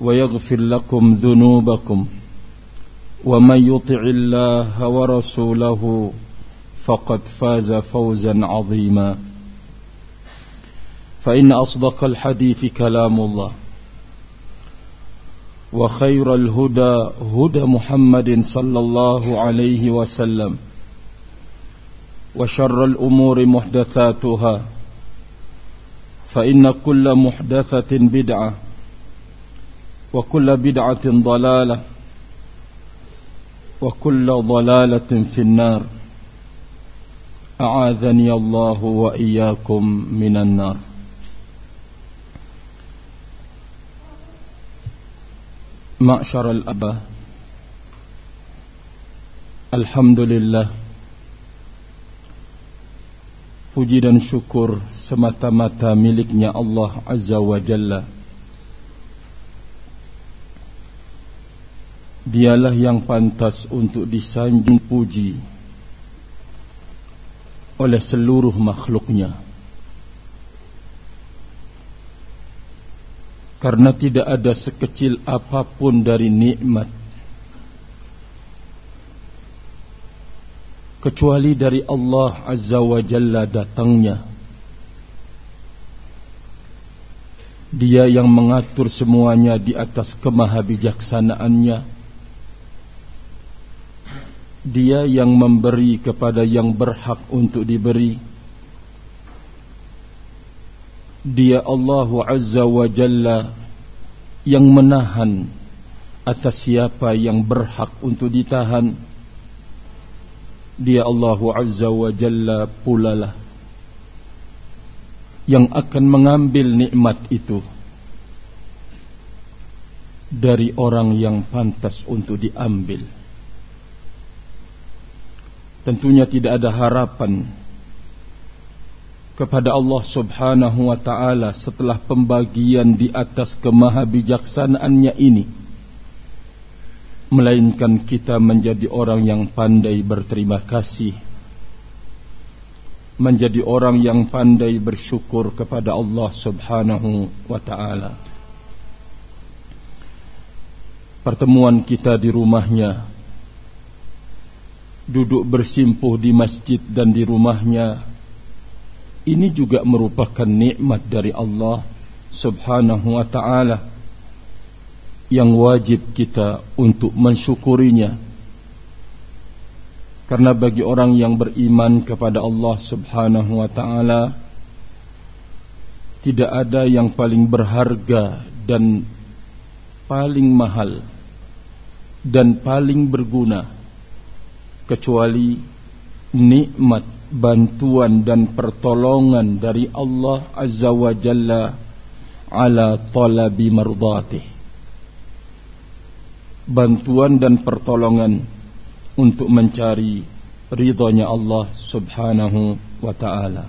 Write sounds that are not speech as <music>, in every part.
ويغفر لكم ذنوبكم ومن يطع الله ورسوله فقد فاز فوزا عظيما فإن أصدق الحديث كلام الله وخير الهدى هدى محمد صلى الله عليه وسلم وشر الأمور محدثاتها فإن كل محدثة بدعة وكل بدعة ضلالة وكل ضلالة في النار. أعاذني الله وإياكم من النار. معشر الأبا الحمد لله. Puji dan syukur semata-mata miliknya Allah Azza wa Jalla. Dialah yang pantas untuk disanjung puji oleh seluruh makhluknya Karena tidak ada sekecil apapun dari nikmat kecuali dari Allah Azza wa Jalla datangnya. Dia yang mengatur semuanya di atas kemahabijaksanaannya. Dia yang memberi kepada yang berhak untuk diberi. Dia Allah Azza wa Jalla yang menahan atas siapa yang berhak untuk ditahan. Dia Allah Azza wa Jalla pula lah yang akan mengambil nikmat itu dari orang yang pantas untuk diambil. Tentunya tidak ada harapan kepada Allah Subhanahu wa taala setelah pembagian di atas kemahabijaksanaannya ini melainkan kita menjadi orang yang pandai berterima kasih menjadi orang yang pandai bersyukur kepada Allah Subhanahu wa taala. Pertemuan kita di rumahnya duduk bersimpuh di masjid dan di rumahnya ini juga merupakan nikmat dari Allah Subhanahu wa taala yang wajib kita untuk mensyukurinya. Karena bagi orang yang beriman kepada Allah Subhanahu wa taala tidak ada yang paling berharga dan paling mahal dan paling berguna kecuali nikmat bantuan dan pertolongan dari Allah Azza wa Jalla ala talabi mardatih bantuan dan pertolongan untuk mencari ridhonya Allah Subhanahu wa taala.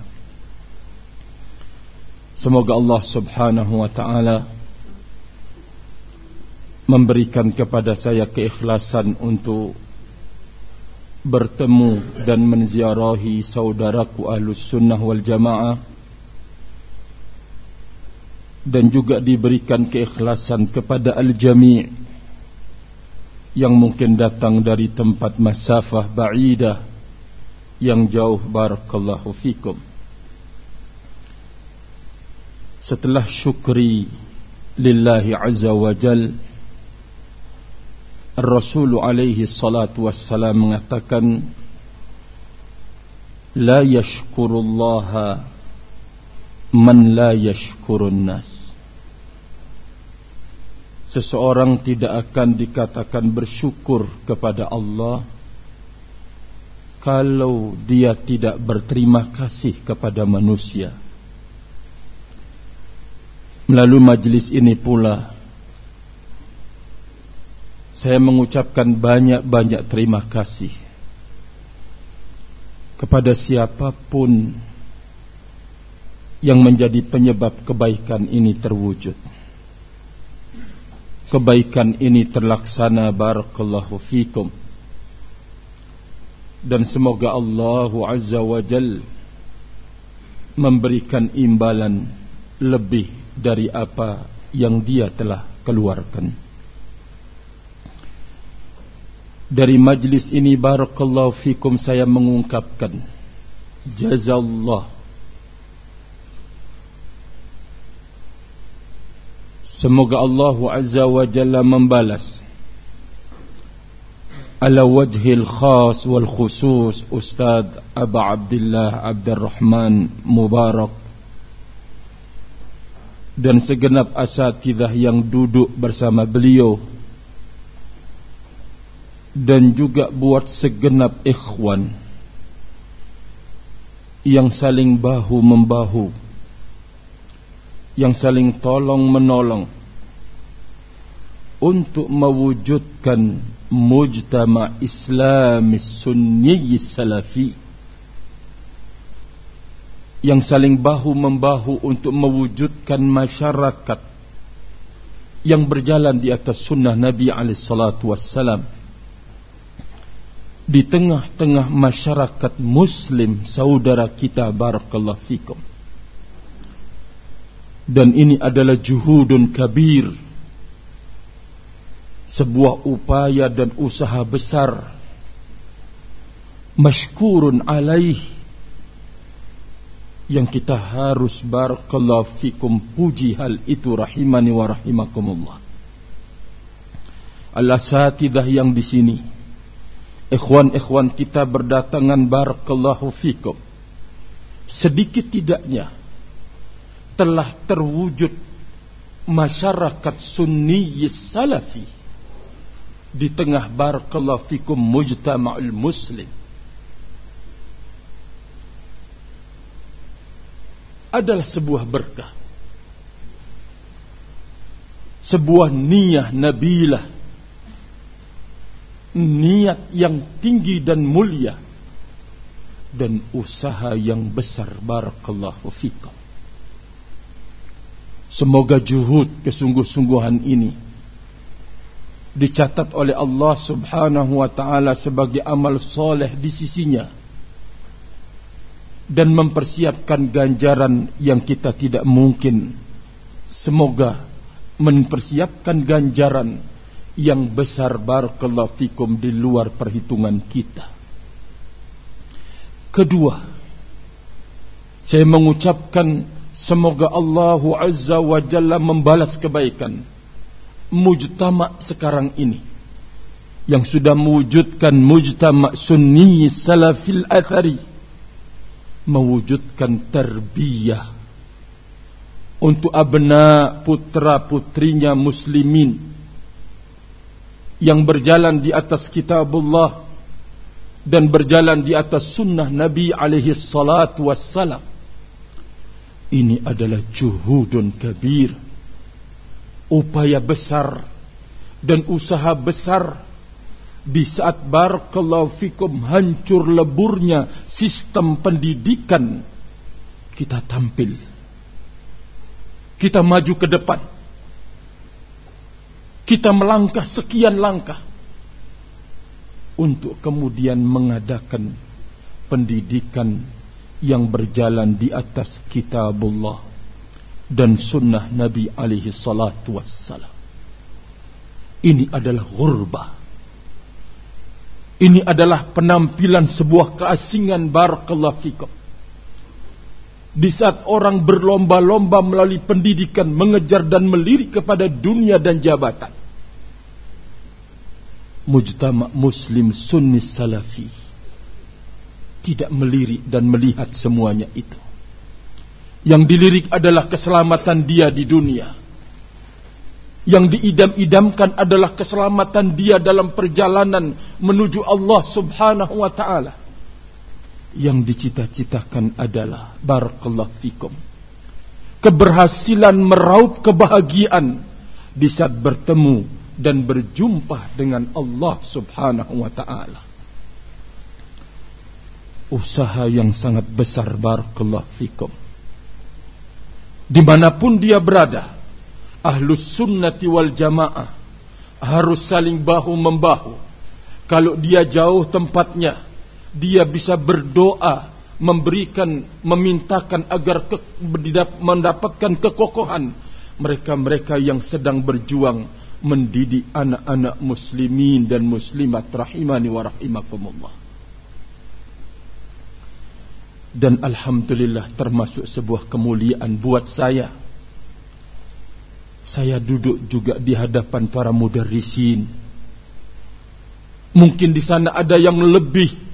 Semoga Allah Subhanahu wa taala memberikan kepada saya keikhlasan untuk bertemu dan menziarahi saudaraku ahlus sunnah wal jamaah dan juga diberikan keikhlasan kepada al-jami' yang mungkin datang dari tempat masafah ba'idah yang jauh barakallahu fikum. Setelah syukri lillahi azza wa jalla Rasul alaihi salatu wassalam mengatakan La yashkurullaha man la yashkurun nas. Seseorang tidak akan dikatakan bersyukur kepada Allah Kalau dia tidak berterima kasih kepada manusia. Melalui majlis ini pula saya mengucapkan banyak-banyak terima kasih kepada siapa pun yang menjadi penyebab kebaikan ini terwujud. Kebaikan ini terlaksana barakallahu fikum. Dan semoga Allah Azza wa Jal memberikan imbalan lebih dari apa yang dia telah keluarkan. Dari majlis ini barakallahu fikum saya mengungkapkan jazallah Semoga Allah Azza wa Jalla membalas ala wajhil khas wal khusus Ustaz Aba Abdullah Abdurrahman Mubarak. Dan segenap asatidah yang duduk bersama beliau dan juga buat segenap ikhwan yang saling bahu membahu yang saling tolong menolong untuk mewujudkan mujtama islamis sunni salafi yang saling bahu membahu untuk mewujudkan masyarakat yang berjalan di atas sunnah Nabi alaihi salatu wassalam di tengah-tengah masyarakat muslim saudara kita barakallahu fikum. Dan ini adalah juhudun kabir. Sebuah upaya dan usaha besar. Mashkurun alaih. Yang kita harus barakallahu fikum puji hal itu rahimani wa rahimakumullah. Al-asatidah yang di sini ikhwan-ikhwan kita berdatangan barakallahu fikum. Sedikit tidaknya telah terwujud masyarakat sunni salafi di tengah barakallahu fikum mujtama'ul muslim. Adalah sebuah berkah. Sebuah niyah nabilah niat yang tinggi dan mulia dan usaha yang besar. Barakallahu fikum. Semoga juhud kesungguh-sungguhan ini dicatat oleh Allah Subhanahu wa taala sebagai amal soleh di sisinya dan mempersiapkan ganjaran yang kita tidak mungkin. Semoga mempersiapkan ganjaran yang besar barakallahu fikum di luar perhitungan kita. Kedua, saya mengucapkan semoga Allah Azza wa Jalla membalas kebaikan mujtama sekarang ini yang sudah mewujudkan mujtama sunni salafil athari mewujudkan terbiyah untuk abna putra putrinya muslimin yang berjalan di atas kitabullah dan berjalan di atas sunnah Nabi alaihi salatu wassalam. Ini adalah juhudun kabir. Upaya besar dan usaha besar di saat barakallahu fikum hancur leburnya sistem pendidikan kita tampil kita maju ke depan kita melangkah sekian langkah untuk kemudian mengadakan pendidikan yang berjalan di atas kitabullah dan sunnah Nabi alaihi salatu wassalam. Ini adalah ghurba. Ini adalah penampilan sebuah keasingan barakallahu fikum. Di saat orang berlomba-lomba melalui pendidikan mengejar dan melirik kepada dunia dan jabatan mujtama muslim sunni salafi tidak melirik dan melihat semuanya itu. Yang dilirik adalah keselamatan dia di dunia. Yang diidam-idamkan adalah keselamatan dia dalam perjalanan menuju Allah subhanahu wa ta'ala. Yang dicita-citakan adalah Barakallah fikum. Keberhasilan meraup kebahagiaan di saat bertemu dan berjumpa dengan Allah Subhanahu wa taala. Usaha yang sangat besar barakallahu fikum. Di mana pun dia berada, ahlus sunnati wal jamaah harus saling bahu membahu. Kalau dia jauh tempatnya, dia bisa berdoa, memberikan, memintakan agar ke, mendapatkan kekokohan mereka-mereka yang sedang berjuang mendidik anak-anak muslimin dan muslimat rahimani wa rahimakumullah. Dan alhamdulillah termasuk sebuah kemuliaan buat saya. Saya duduk juga di hadapan para mudarrisin. Mungkin di sana ada yang lebih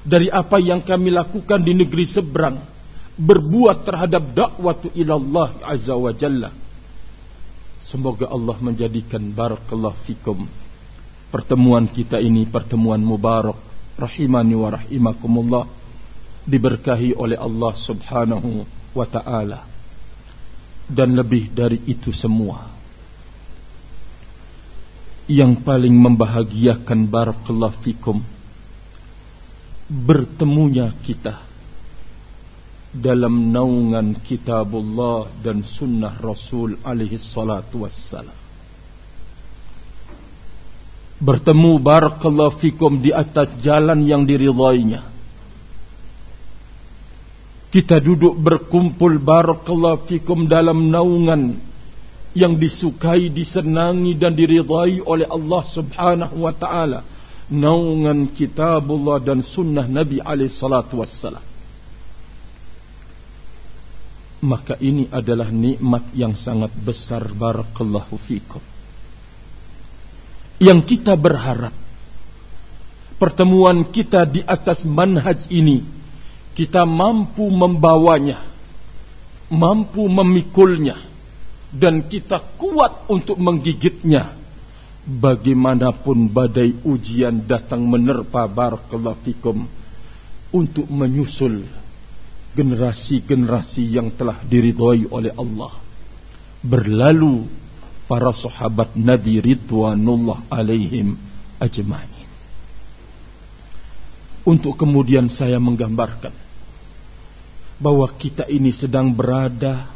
dari apa yang kami lakukan di negeri seberang berbuat terhadap dakwah ilallah azza wa jalla Semoga Allah menjadikan barakallahu fikum pertemuan kita ini pertemuan mubarak rahimani wa rahimakumullah diberkahi oleh Allah Subhanahu wa taala. Dan lebih dari itu semua yang paling membahagiakan barakallahu fikum bertemunya kita dalam naungan kitabullah dan sunnah Rasul alaihi salatu wassalam. Bertemu barakallahu fikum di atas jalan yang diridainya. Kita duduk berkumpul barakallahu fikum dalam naungan yang disukai, disenangi dan diridai oleh Allah Subhanahu wa taala. Naungan kitabullah dan sunnah Nabi alaihi salatu wassalam. Maka ini adalah nikmat yang sangat besar barakallahu fikum. Yang kita berharap pertemuan kita di atas manhaj ini kita mampu membawanya mampu memikulnya dan kita kuat untuk menggigitnya bagaimanapun badai ujian datang menerpa barakallahu untuk menyusul generasi-generasi yang telah diridhoi oleh Allah. Berlalu para sahabat Nabi Ridwanullah alaihim ajma'in. Untuk kemudian saya menggambarkan bahwa kita ini sedang berada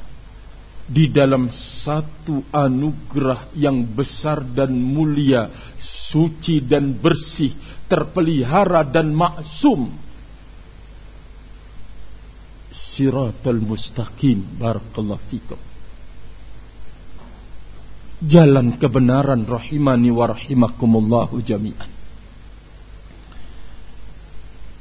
di dalam satu anugerah yang besar dan mulia, suci dan bersih, terpelihara dan maksum. Siratal mustaqim barakallahu fikum. Jalan kebenaran rahimani wa rahimakumullahu jami'an.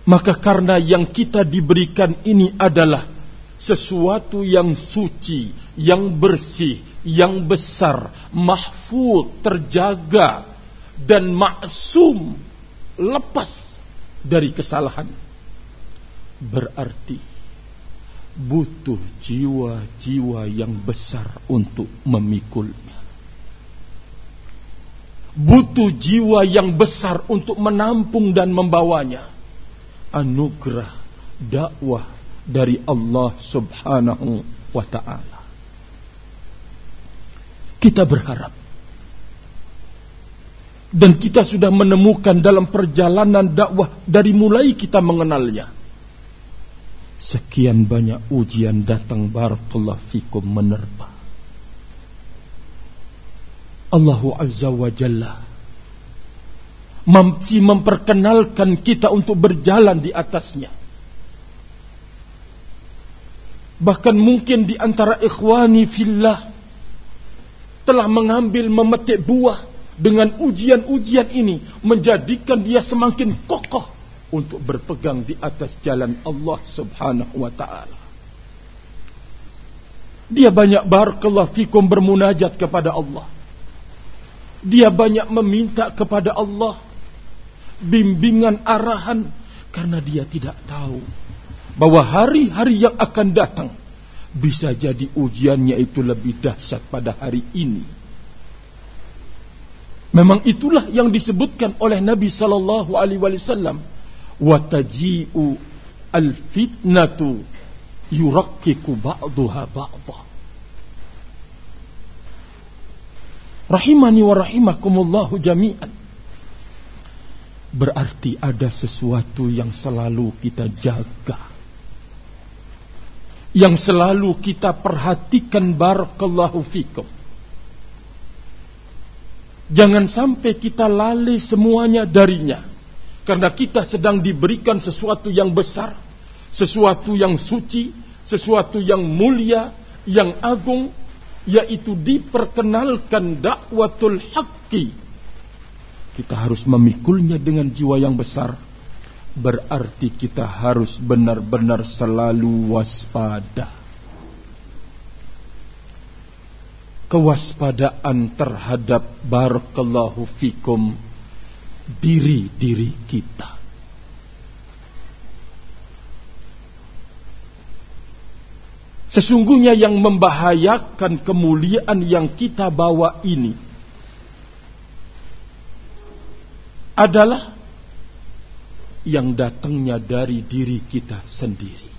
Maka karena yang kita diberikan ini adalah sesuatu yang suci, yang bersih, yang besar, mahfud, terjaga dan maksum lepas dari kesalahan. Berarti butuh jiwa-jiwa yang besar untuk memikulnya. Butuh jiwa yang besar untuk menampung dan membawanya. anugerah dakwah dari Allah Subhanahu wa taala. Kita berharap dan kita sudah menemukan dalam perjalanan dakwah dari mulai kita mengenalnya. Sekian banyak ujian datang barakallahu fikum menerpa. Allahu Azza wa Jalla masih memperkenalkan kita untuk berjalan di atasnya. Bahkan mungkin di antara ikhwani fillah telah mengambil memetik buah dengan ujian-ujian ini menjadikan dia semakin kokoh untuk berpegang di atas jalan Allah Subhanahu wa taala. Dia banyak barakallahu fikum bermunajat kepada Allah. Dia banyak meminta kepada Allah bimbingan arahan karena dia tidak tahu bahwa hari-hari yang akan datang bisa jadi ujiannya itu lebih dahsyat pada hari ini Memang itulah yang disebutkan oleh Nabi sallallahu alaihi wasallam. Wa al-fitnatu yurakkiku ba'dha. Rahimani wa rahimakumullahu jami'an. Berarti ada sesuatu yang selalu kita jaga. Yang selalu kita perhatikan barakallahu fikum Jangan sampai kita lalai semuanya darinya. Karena kita sedang diberikan sesuatu yang besar, sesuatu yang suci, sesuatu yang mulia, yang agung, yaitu diperkenalkan dakwatul haqqi. Kita harus memikulnya dengan jiwa yang besar. Berarti kita harus benar-benar selalu waspada. kewaspadaan terhadap barakallahu fikum diri-diri kita. Sesungguhnya yang membahayakan kemuliaan yang kita bawa ini adalah yang datangnya dari diri kita sendiri.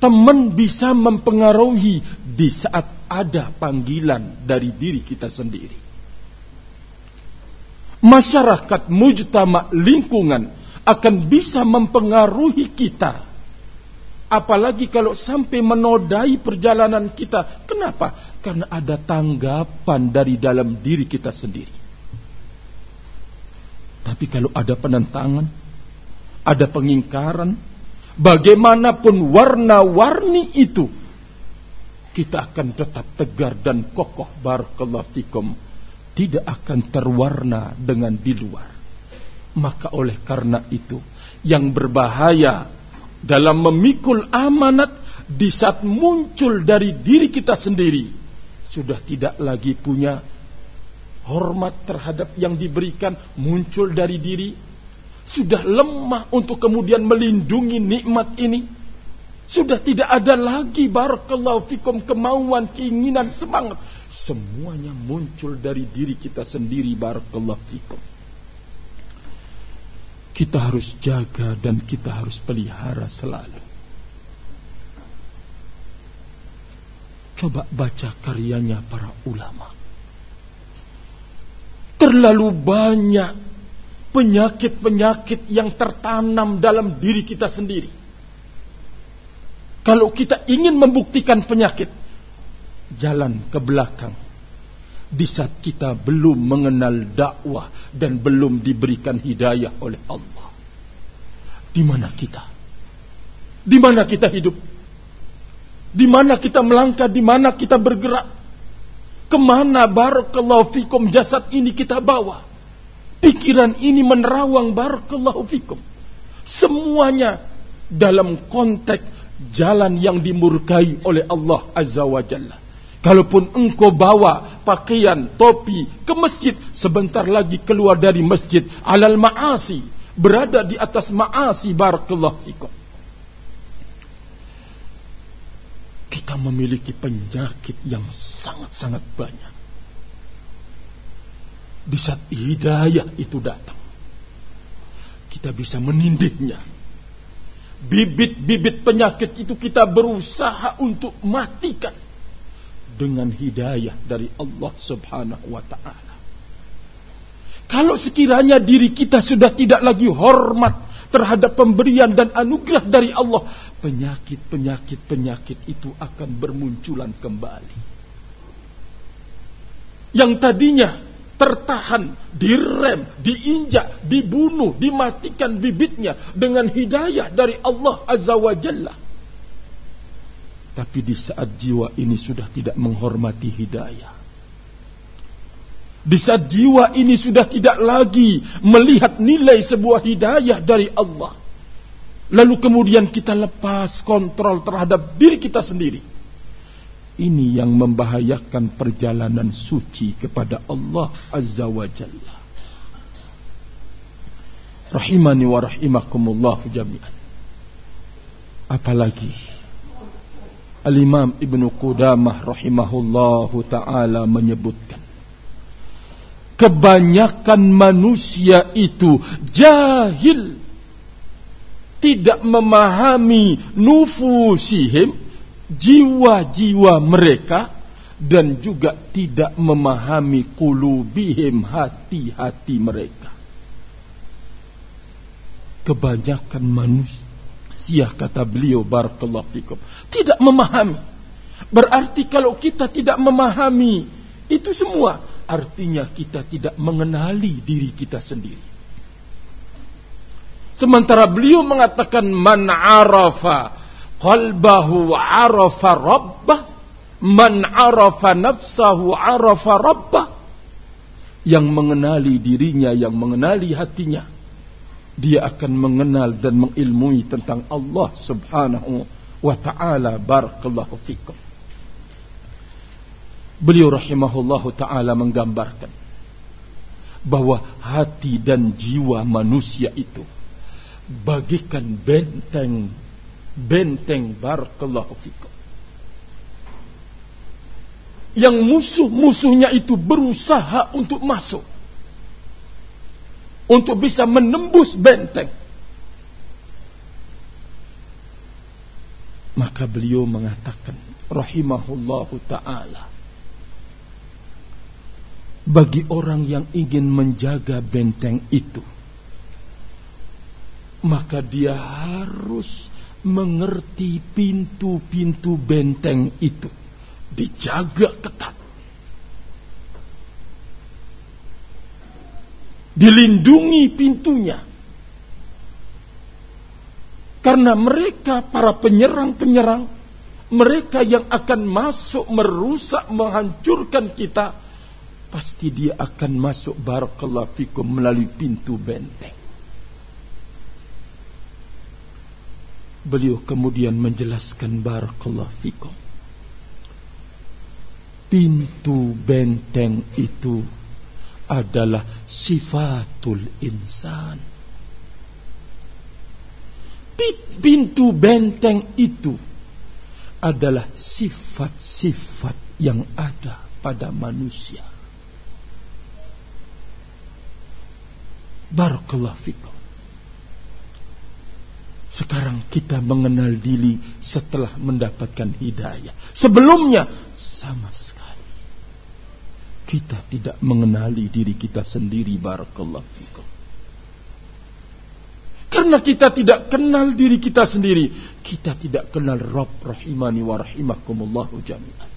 Teman bisa mempengaruhi di saat ada panggilan dari diri kita sendiri. Masyarakat, mujtama, lingkungan akan bisa mempengaruhi kita. Apalagi kalau sampai menodai perjalanan kita. Kenapa? Karena ada tanggapan dari dalam diri kita sendiri. Tapi kalau ada penentangan, ada pengingkaran, bagaimanapun warna-warni itu kita akan tetap tegar dan kokoh. Barakallahu fikum. Tidak akan terwarna dengan di luar. Maka oleh karena itu yang berbahaya dalam memikul amanat di saat muncul dari diri kita sendiri sudah tidak lagi punya hormat terhadap yang diberikan muncul dari diri sudah lemah untuk kemudian melindungi nikmat ini. Sudah tidak ada lagi barakallahu fikum kemauan, keinginan, semangat. Semuanya muncul dari diri kita sendiri barakallahu fikum. Kita harus jaga dan kita harus pelihara selalu. Coba baca karyanya para ulama. Terlalu banyak penyakit-penyakit yang tertanam dalam diri kita sendiri. Kalau kita ingin membuktikan penyakit, jalan ke belakang. Di saat kita belum mengenal dakwah dan belum diberikan hidayah oleh Allah. Di mana kita? Di mana kita hidup? Di mana kita melangkah? Di mana kita bergerak? Ke mana barakallahu fikum jasad ini kita bawa? Pikiran ini menerawang barakallahu fikum. Semuanya dalam konteks jalan yang dimurkai oleh Allah Azza wa Jalla. Kalaupun engkau bawa pakaian, topi ke masjid, sebentar lagi keluar dari masjid alal ma'asi, berada di atas ma'asi barakallahu fikum. Kita memiliki penyakit yang sangat-sangat banyak di saat hidayah itu datang. kita bisa menindihnya. Bibit-bibit penyakit itu kita berusaha untuk matikan dengan hidayah dari Allah Subhanahu wa taala. Kalau sekiranya diri kita sudah tidak lagi hormat terhadap pemberian dan anugerah dari Allah, penyakit-penyakit-penyakit itu akan bermunculan kembali. Yang tadinya tertahan, direm, diinjak, dibunuh, dimatikan bibitnya dengan hidayah dari Allah Azza wa Jalla. Tapi di saat jiwa ini sudah tidak menghormati hidayah. Di saat jiwa ini sudah tidak lagi melihat nilai sebuah hidayah dari Allah. Lalu kemudian kita lepas kontrol terhadap diri kita sendiri ini yang membahayakan perjalanan suci kepada Allah Azza wa Jalla. Rahimani wa rahimakumullah jami'an. Apalagi Al-Imam Ibn Qudamah rahimahullahu ta'ala menyebutkan Kebanyakan manusia itu jahil Tidak memahami nufusihim jiwa-jiwa mereka dan juga tidak memahami kulubihim hati-hati mereka. Kebanyakan manusia kata beliau barakallahu fikum tidak memahami. Berarti kalau kita tidak memahami itu semua artinya kita tidak mengenali diri kita sendiri. Sementara beliau mengatakan man arafa qalbahu arafa rabbah man arafa nafsahu arafa rabbah. Yang mengenali dirinya yang mengenali hatinya dia akan mengenal dan mengilmui tentang Allah subhanahu wa ta'ala. Barakallahu fikum beliau rahimahullahu ta'ala menggambarkan bahwa hati dan jiwa manusia itu bagikan benteng benteng barakallahu fikum. Yang musuh-musuhnya itu berusaha untuk masuk. Untuk bisa menembus benteng. Maka beliau mengatakan rahimahullahu taala bagi orang yang ingin menjaga benteng itu maka dia harus mengerti pintu-pintu benteng itu dijaga ketat. Dilindungi pintunya. Karena mereka para penyerang-penyerang, mereka yang akan masuk merusak, menghancurkan kita, pasti dia akan masuk barakallahu fikum melalui pintu benteng. Beliau kemudian menjelaskan barakallahu fikum. Pintu benteng itu adalah sifatul insan. Pintu benteng itu adalah sifat-sifat yang ada pada manusia. Barakallahu fikum. Sekarang kita mengenal diri setelah mendapatkan hidayah. Sebelumnya sama sekali. Kita tidak mengenali diri kita sendiri barakallahu fikum. Karena kita tidak kenal diri kita sendiri, kita tidak kenal Rabb rahimani wa rahimakumullahu jami'an.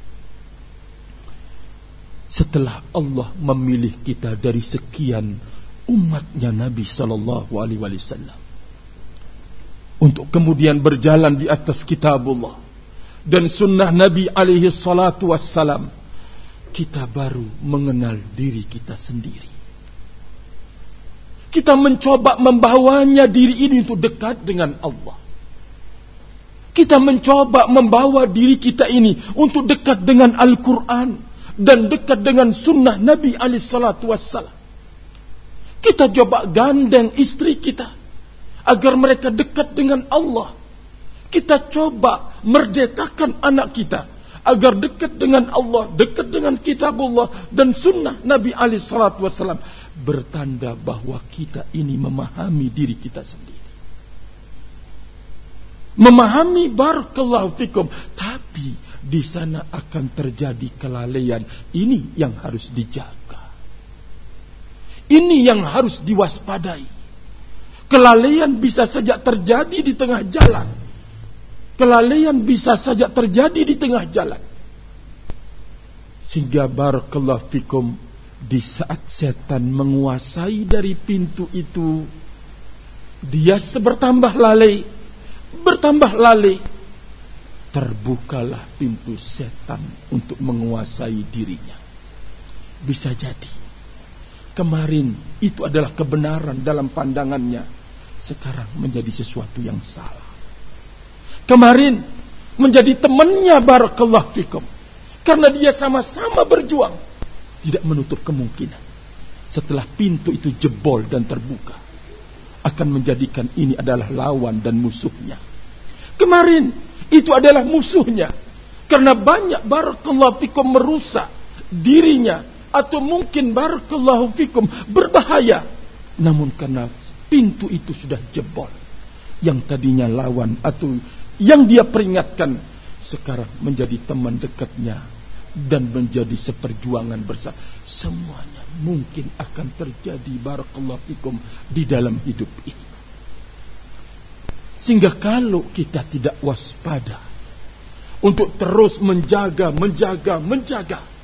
Setelah Allah memilih kita dari sekian umatnya Nabi sallallahu alaihi wasallam untuk kemudian berjalan di atas kitabullah dan sunnah Nabi alaihi salatu wassalam kita baru mengenal diri kita sendiri. Kita mencoba membawanya diri ini untuk dekat dengan Allah. Kita mencoba membawa diri kita ini untuk dekat dengan Al-Quran dan dekat dengan sunnah Nabi alaihi salatu wassalam kita coba gandeng istri kita agar mereka dekat dengan Allah. Kita coba merdekakan anak kita agar dekat dengan Allah, dekat dengan kitabullah dan sunnah Nabi Ali Shallallahu Wasallam. bertanda bahwa kita ini memahami diri kita sendiri. Memahami barakallahu fikum, tapi di sana akan terjadi kelalaian. Ini yang harus dijaga. Ini yang harus diwaspadai. Kelalaian bisa saja terjadi di tengah jalan. Kelalaian bisa saja terjadi di tengah jalan. Sehingga barakallahu fikum di saat setan menguasai dari pintu itu dia sebertambah lalai bertambah lalai terbukalah pintu setan untuk menguasai dirinya bisa jadi kemarin itu adalah kebenaran dalam pandangannya. Sekarang menjadi sesuatu yang salah. Kemarin menjadi temannya barakallahu fikum. Karena dia sama-sama berjuang. Tidak menutup kemungkinan. Setelah pintu itu jebol dan terbuka akan menjadikan ini adalah lawan dan musuhnya. Kemarin itu adalah musuhnya. Karena banyak barakallahu fikum merusak dirinya atau mungkin barakallahu fikum berbahaya. Namun karena pintu itu sudah jebol yang tadinya lawan atau yang dia peringatkan sekarang menjadi teman dekatnya dan menjadi seperjuangan bersama. Semuanya mungkin akan terjadi barakallahu fikum di dalam hidup ini. Sehingga kalau kita tidak waspada untuk terus menjaga, menjaga, menjaga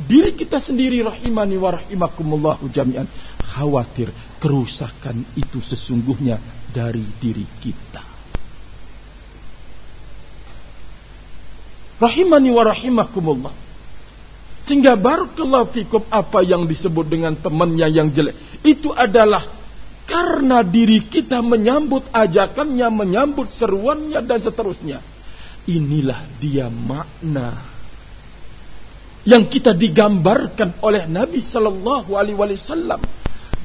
diri kita sendiri rahimani wa rahimakumullahu jami'an khawatir kerusakan itu sesungguhnya dari diri kita. Rahimani wa rahimakumullah. Sehingga barakallahu fikum apa yang disebut dengan temannya yang jelek. Itu adalah karena diri kita menyambut ajakannya, menyambut seruannya dan seterusnya. Inilah dia makna yang kita digambarkan oleh Nabi Sallallahu Alaihi Wasallam.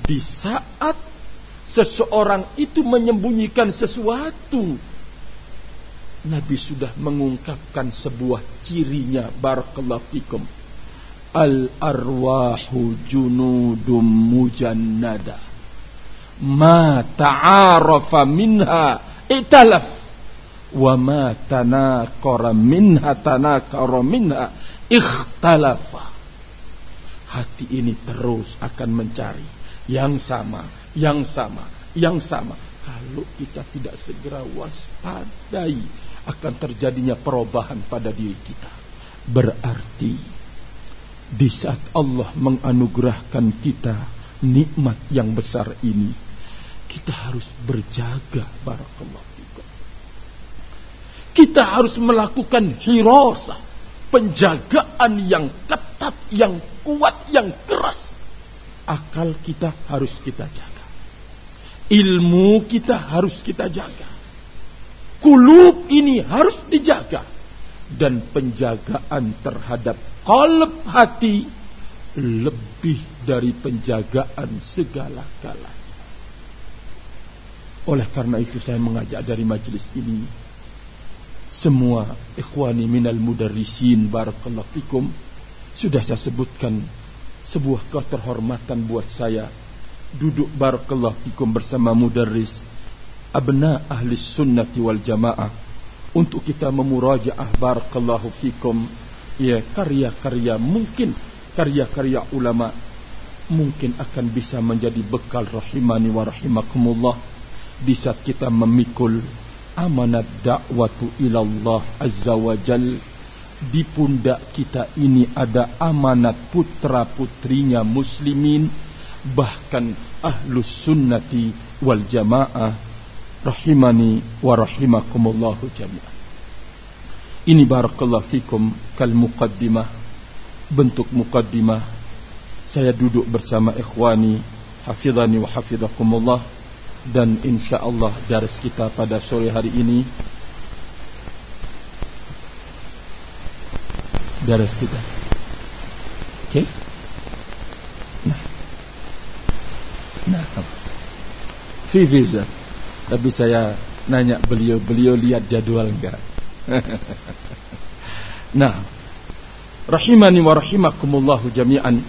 Di saat seseorang itu menyembunyikan sesuatu Nabi sudah mengungkapkan sebuah cirinya. Barakallahu fikum. Al arwahu junudum mujannada. Ma ta'arafa minha italaf. Wa ma tanakara minha tanakara minha ikhtalafa hati ini terus akan mencari yang sama yang sama yang sama. Kalau kita tidak segera waspadai akan terjadinya perubahan pada diri kita. Berarti di saat Allah menganugerahkan kita nikmat yang besar ini kita harus berjaga barakallahu kita harus melakukan hirasa penjagaan yang ketat yang kuat yang keras. Akal kita harus kita jaga. Ilmu kita harus kita jaga. Kulub ini harus dijaga. Dan penjagaan terhadap kalb hati lebih dari penjagaan segala-galanya. Oleh karena itu saya mengajak dari majelis ini semua ikhwani minal mudarrisin barakallahu fikum sudah saya sebutkan sebuah keterhormatan buat saya. Duduk barakallahu fikum bersama mudarris abna ahli sunnati wal jamaah untuk kita memurajaah barakallahu fikum. Ya karya-karya mungkin karya-karya ulama mungkin akan bisa menjadi bekal rahimani wa rahimakumullah di saat kita memikul amanat dakwatu ilallah azza wa jal. Di pundak kita ini ada amanat putra putrinya muslimin bahkan ahlus sunnati wal jamaah. Rahimani wa rahimakumullahu jami'an. Ini barakallahu fikum kal muqaddimah bentuk muqaddimah. Saya duduk bersama ikhwani hafizani wa hafizakumullah dan insyaallah daris kita pada sore hari ini daris kita. Okay? nah. Nah fi visa. Tapi saya nanya beliau beliau lihat jadwal enggak? <laughs> Nah, rahimani wa rahimakumullahu jami'an.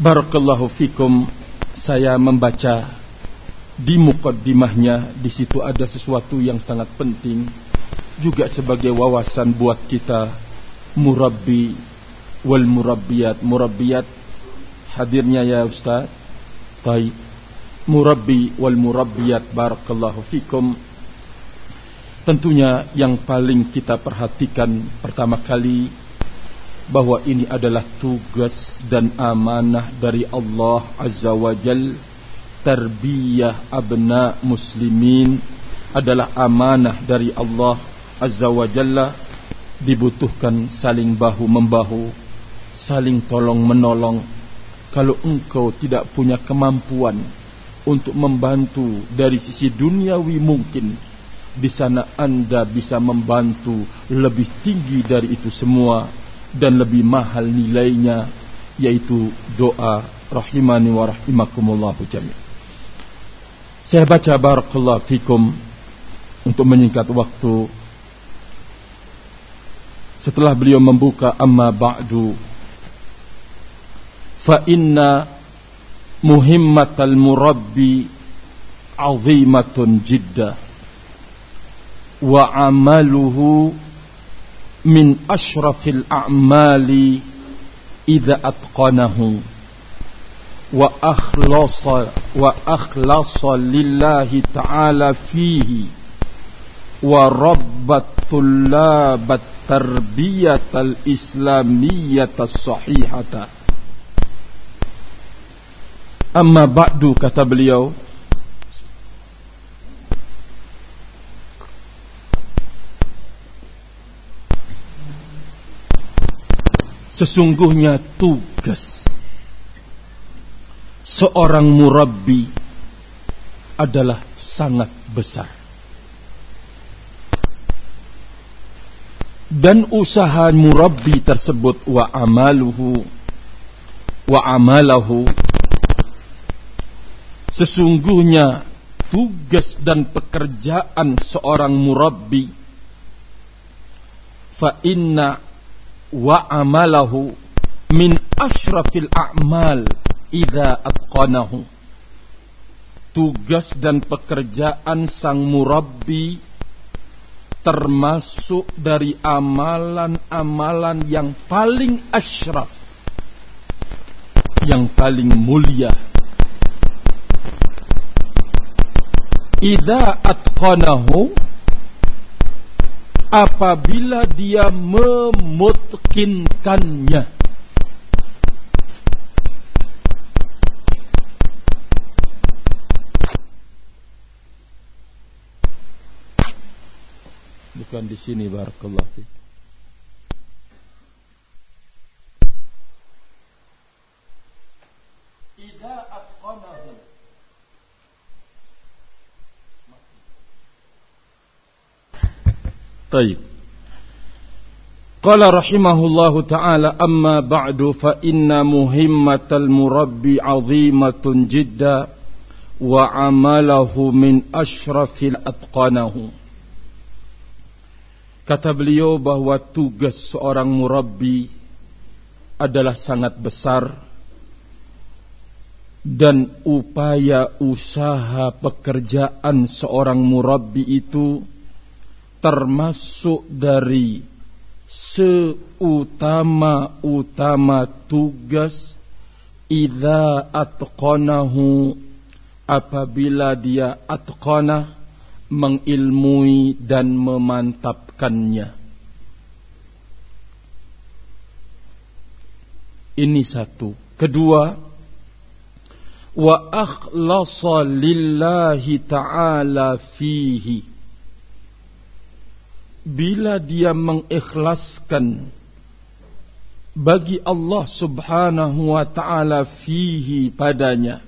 Barakallahu fikum. Saya membaca di mukaddimahnya di situ ada sesuatu yang sangat penting juga sebagai wawasan buat kita murabbi wal murabbiyat. Murabbiyat hadirnya ya Ustaz. Taib murabbi wal murabbiyat barakallahu fikum. Tentunya yang paling kita perhatikan pertama kali bahwa ini adalah tugas dan amanah dari Allah Azza wa Jal tarbiyah abna muslimin adalah amanah dari Allah Azza wa Jalla dibutuhkan saling bahu membahu saling tolong menolong kalau engkau tidak punya kemampuan untuk membantu dari sisi duniawi mungkin di sana anda bisa membantu lebih tinggi dari itu semua dan lebih mahal nilainya yaitu doa rahimani wa rahimakumullah jami'. Saya baca barakallahu fikum untuk menyingkat waktu setelah beliau membuka amma ba'du fa inna muhimmatal murabbi azimatun jiddah wa amaluhu min ashrafil a'mali idza atqanahu wa akhlasa wa akhlasa lillahi ta'ala fihi wa rabbat tullabat tarbiyatal islamiyyata sahihata. Amma ba'du kata beliau Sesungguhnya tugas seorang murabbi adalah sangat besar. Dan usaha murabbi tersebut wa amaluhu wa amalahu sesungguhnya tugas dan pekerjaan seorang murabbi fa inna wa amalahu min ashrafil a'mal idza atqanahu. Tugas dan pekerjaan sang murabbi termasuk dari amalan-amalan yang paling ashraf yang paling mulia. Idza atqanahu apabila dia memutkinkannya bukan di sini barakallahu fiik طيب قال رحمه الله تعالى أما بعد فإن مهمة المربي عظيمة جدا وعمله من أشرف الأتقانه Kata beliau bahwa tugas seorang murabbi adalah sangat besar dan upaya usaha pekerjaan seorang murabbi itu termasuk dari seutama-utama tugas idza atqanahu apabila dia atqana mengilmui dan memantapkannya. Ini satu. Kedua wa akhlasa lillahi ta'ala fihi. Bila dia mengikhlaskan bagi Allah Subhanahu wa taala fihi padanya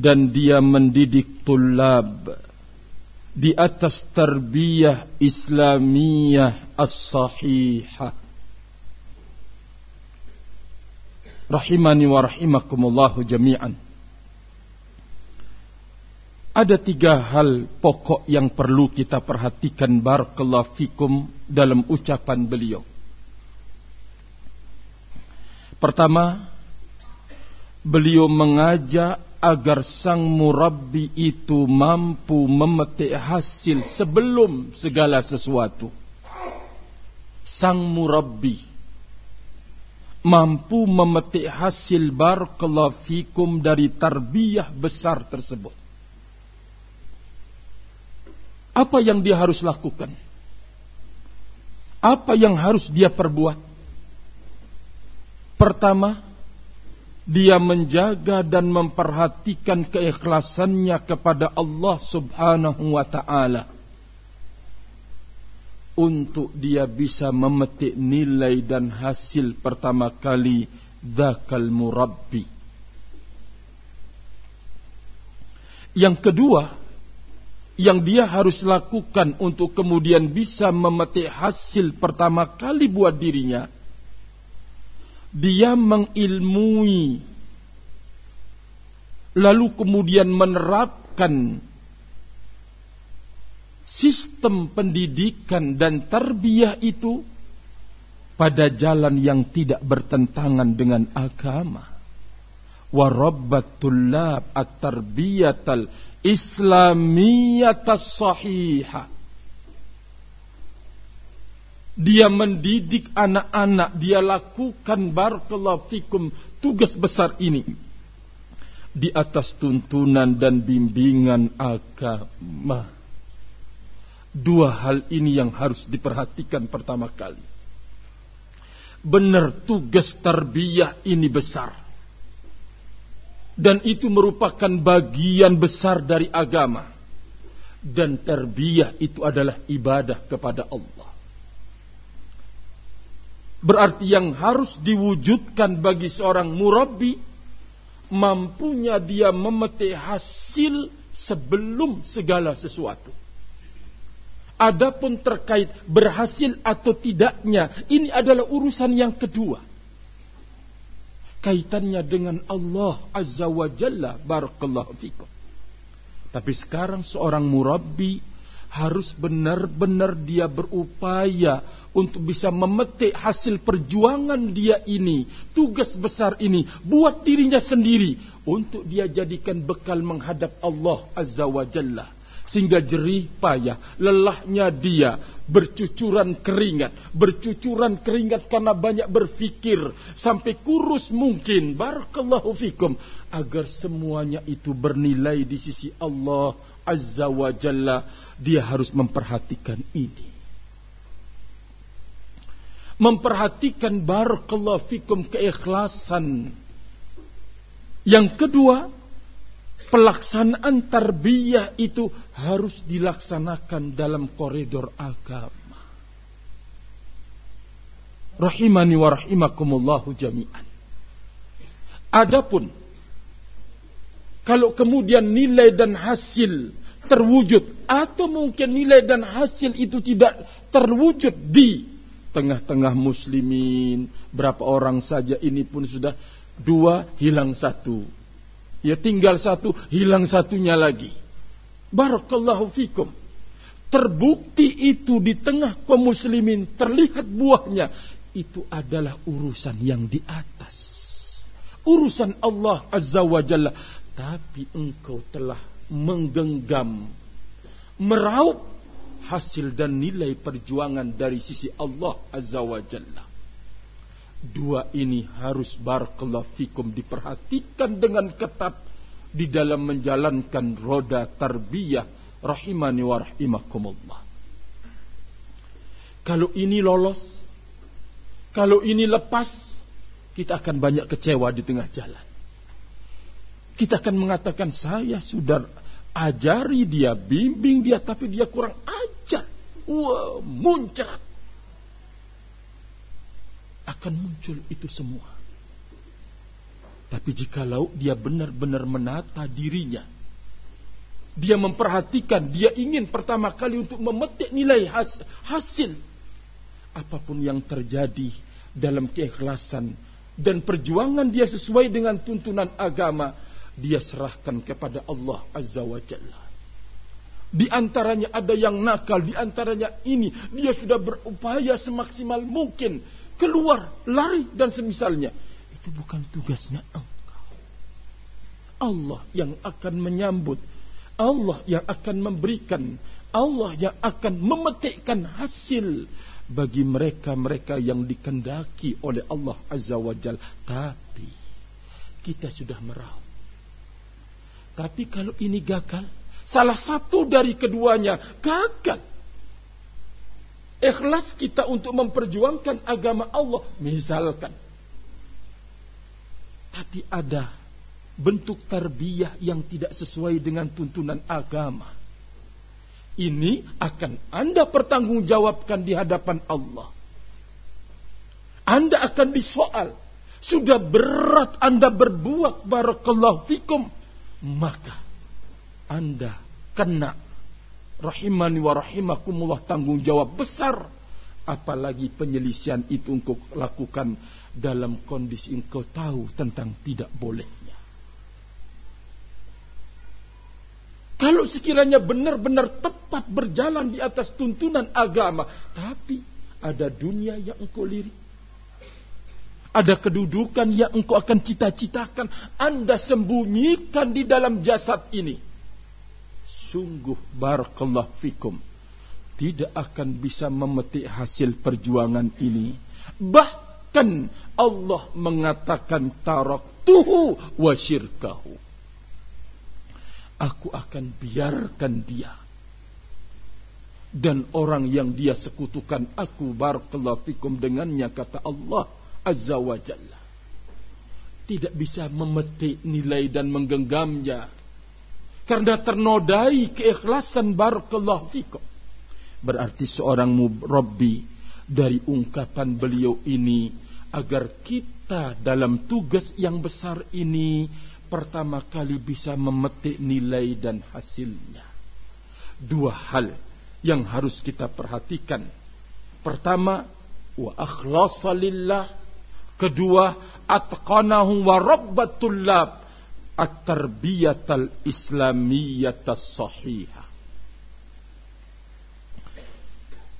dan dia mendidik tulab. Di atas tarbiyah Islamiyah as-sahihah. Rahimani wa rahimakumullah jami'an. Ada tiga hal pokok yang perlu kita perhatikan. Barakallahu fikum dalam ucapan beliau. Pertama, beliau mengajak agar sang murabbi itu mampu memetik hasil sebelum segala sesuatu. Sang murabbi mampu memetik hasil barakallahu fikum dari tarbiyah besar tersebut. Apa yang dia harus lakukan? Apa yang harus dia perbuat? Pertama, dia menjaga dan memperhatikan keikhlasannya kepada Allah Subhanahu wa taala. Untuk dia bisa memetik nilai dan hasil pertama kali dzakal murabbi. Yang kedua yang dia harus lakukan untuk kemudian bisa memetik hasil pertama kali buat dirinya dia mengilmui lalu kemudian menerapkan sistem pendidikan dan terbiah itu pada jalan yang tidak bertentangan dengan agama. Warabbat tullab at-tarbiyatal islamiyatas sahihah dia mendidik anak-anak, dia lakukan barakallahu fikum tugas besar ini di atas tuntunan dan bimbingan agama. Dua hal ini yang harus diperhatikan pertama kali. Benar tugas tarbiyah ini besar. Dan itu merupakan bagian besar dari agama. Dan tarbiyah itu adalah ibadah kepada Allah. Berarti yang harus diwujudkan bagi seorang murabbi mampunya dia memetik hasil sebelum segala sesuatu. Adapun terkait berhasil atau tidaknya, ini adalah urusan yang kedua. Kaitannya dengan Allah Azza wa Jalla barakallahu fikum. Tapi sekarang seorang murabbi harus benar-benar dia berupaya untuk bisa memetik hasil perjuangan dia ini, tugas besar ini buat dirinya sendiri untuk dia jadikan bekal menghadap Allah Azza wa Jalla. Sehingga jerih payah, lelahnya dia bercucuran keringat, bercucuran keringat karena banyak berfikir sampai kurus mungkin. Barakallahu fikum agar semuanya itu bernilai di sisi Allah Azza wa Jalla dia harus memperhatikan ini. Memperhatikan barakallahu fikum keikhlasan. Yang kedua pelaksanaan tarbiyah itu harus dilaksanakan dalam koridor agama. Rahimani wa rahimakumullahu jami'an. Adapun kalau kemudian nilai dan hasil terwujud atau mungkin nilai dan hasil itu tidak terwujud di tengah-tengah muslimin berapa orang saja ini pun sudah dua hilang satu. Ya tinggal satu hilang satunya lagi. Barakallahu fikum. Terbukti itu di tengah kaum muslimin terlihat buahnya itu adalah urusan yang di atas. Urusan Allah azza wa jalla tapi engkau telah menggenggam, meraup hasil dan nilai perjuangan dari sisi Allah Azza wa Jalla. Dua ini harus barakallahu fikum diperhatikan dengan ketat di dalam menjalankan roda tarbiyah rahimani wa rahimakumullah. Kalau ini lolos, kalau ini lepas, kita akan banyak kecewa di tengah jalan. Kita akan mengatakan saya sudah ajari dia, bimbing dia, tapi dia kurang ajar. Wah, muncrat. Akan muncul itu semua. Tapi jikalau dia benar-benar menata dirinya, dia memperhatikan, dia ingin pertama kali untuk memetik nilai has, hasil. Apa pun yang terjadi dalam keikhlasan dan perjuangan dia sesuai dengan tuntunan agama, dia serahkan kepada Allah Azza wa Jalla. Di antaranya ada yang nakal, di antaranya ini dia sudah berupaya semaksimal mungkin keluar, lari dan semisalnya. Itu bukan tugasnya engkau. Allah yang akan menyambut. Allah yang akan memberikan. Allah yang akan memetikkan hasil bagi mereka-mereka yang dikendaki oleh Allah Azza wa Jal. Tapi kita sudah meraup. Tapi kalau ini gagal, salah satu dari keduanya gagal. Ikhlas kita untuk memperjuangkan agama Allah misalkan. Tapi ada bentuk tarbiyah yang tidak sesuai dengan tuntunan agama. Ini akan Anda pertanggungjawabkan di hadapan Allah. Anda akan disoal. Sudah berat Anda berbuat barakallahu fikum. Maka Anda kena rahimani wa rahimakumullah tanggung jawab besar. Apalagi penyelisian itu engkau lakukan dalam kondisi engkau tahu tentang tidak bolehnya. Kalau sekiranya benar-benar tepat berjalan di atas tuntunan agama tapi ada dunia yang engkau lirik ada kedudukan yang engkau akan cita-citakan. Anda sembunyikan di dalam jasad ini. Sungguh barakallah fikum. Tidak akan bisa memetik hasil perjuangan ini. Bahkan Allah mengatakan taraktuhu wa syirkahu. Aku akan biarkan dia. Dan orang yang dia sekutukan aku barakallahu fikum dengannya kata Allah azza wa jalla tidak bisa memetik nilai dan menggenggamnya karena ternodai keikhlasan barakallahu fikum. Berarti seorang murabbi dari ungkapan beliau ini agar kita dalam tugas yang besar ini pertama kali bisa memetik nilai dan hasilnya. Dua hal yang harus kita perhatikan. Pertama, wa akhlasa lillah. Kedua, atqanahu wa rabbatul lab at-tarbiyatal islamiyatas sahihah.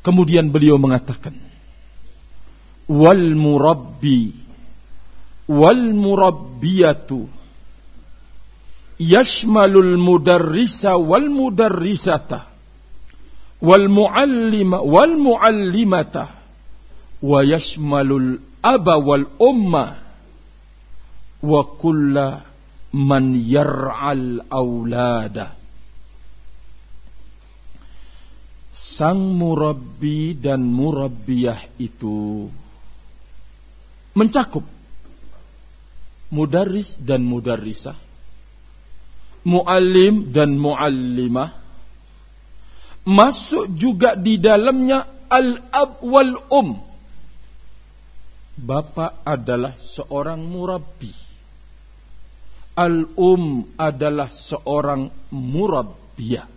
Kemudian beliau mengatakan, wal murabbi wal murabbiyatu yashmalul mudarrisa wal mudarrisata wal muallima wal muallimata wa yashmalul aba wal umma wa kulla man yar'al aulada Sang murabbi dan murabbiyah itu mencakup mudarris dan mudarrisah, muallim dan muallimah, masuk juga di dalamnya al-ab wal um. Bapak adalah seorang murabbi Al-um adalah seorang murabbiyah.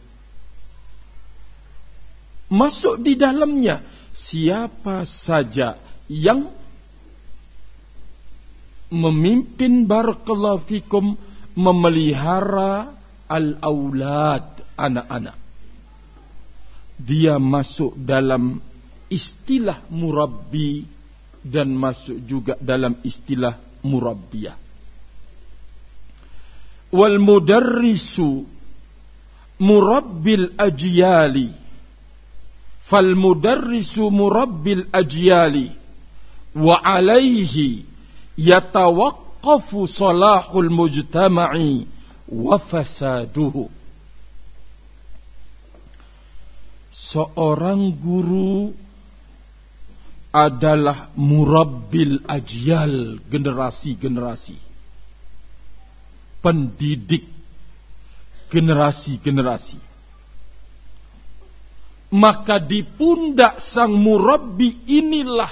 Masuk di dalamnya siapa saja yang memimpin barakallahu fikum memelihara al-aulad anak-anak. Dia masuk dalam istilah murabbi dan masuk juga dalam istilah murabbiyah. Wal mudarrisu murabbil ajyali. Fal mudarrisu murabbil ajyali. Wa alaihi yatawaqqafu salahul mujtama'i wa fasaduhu. Seorang guru adalah murabbil ajyal generasi-generasi pendidik generasi-generasi. Maka di pundak sang murabbi inilah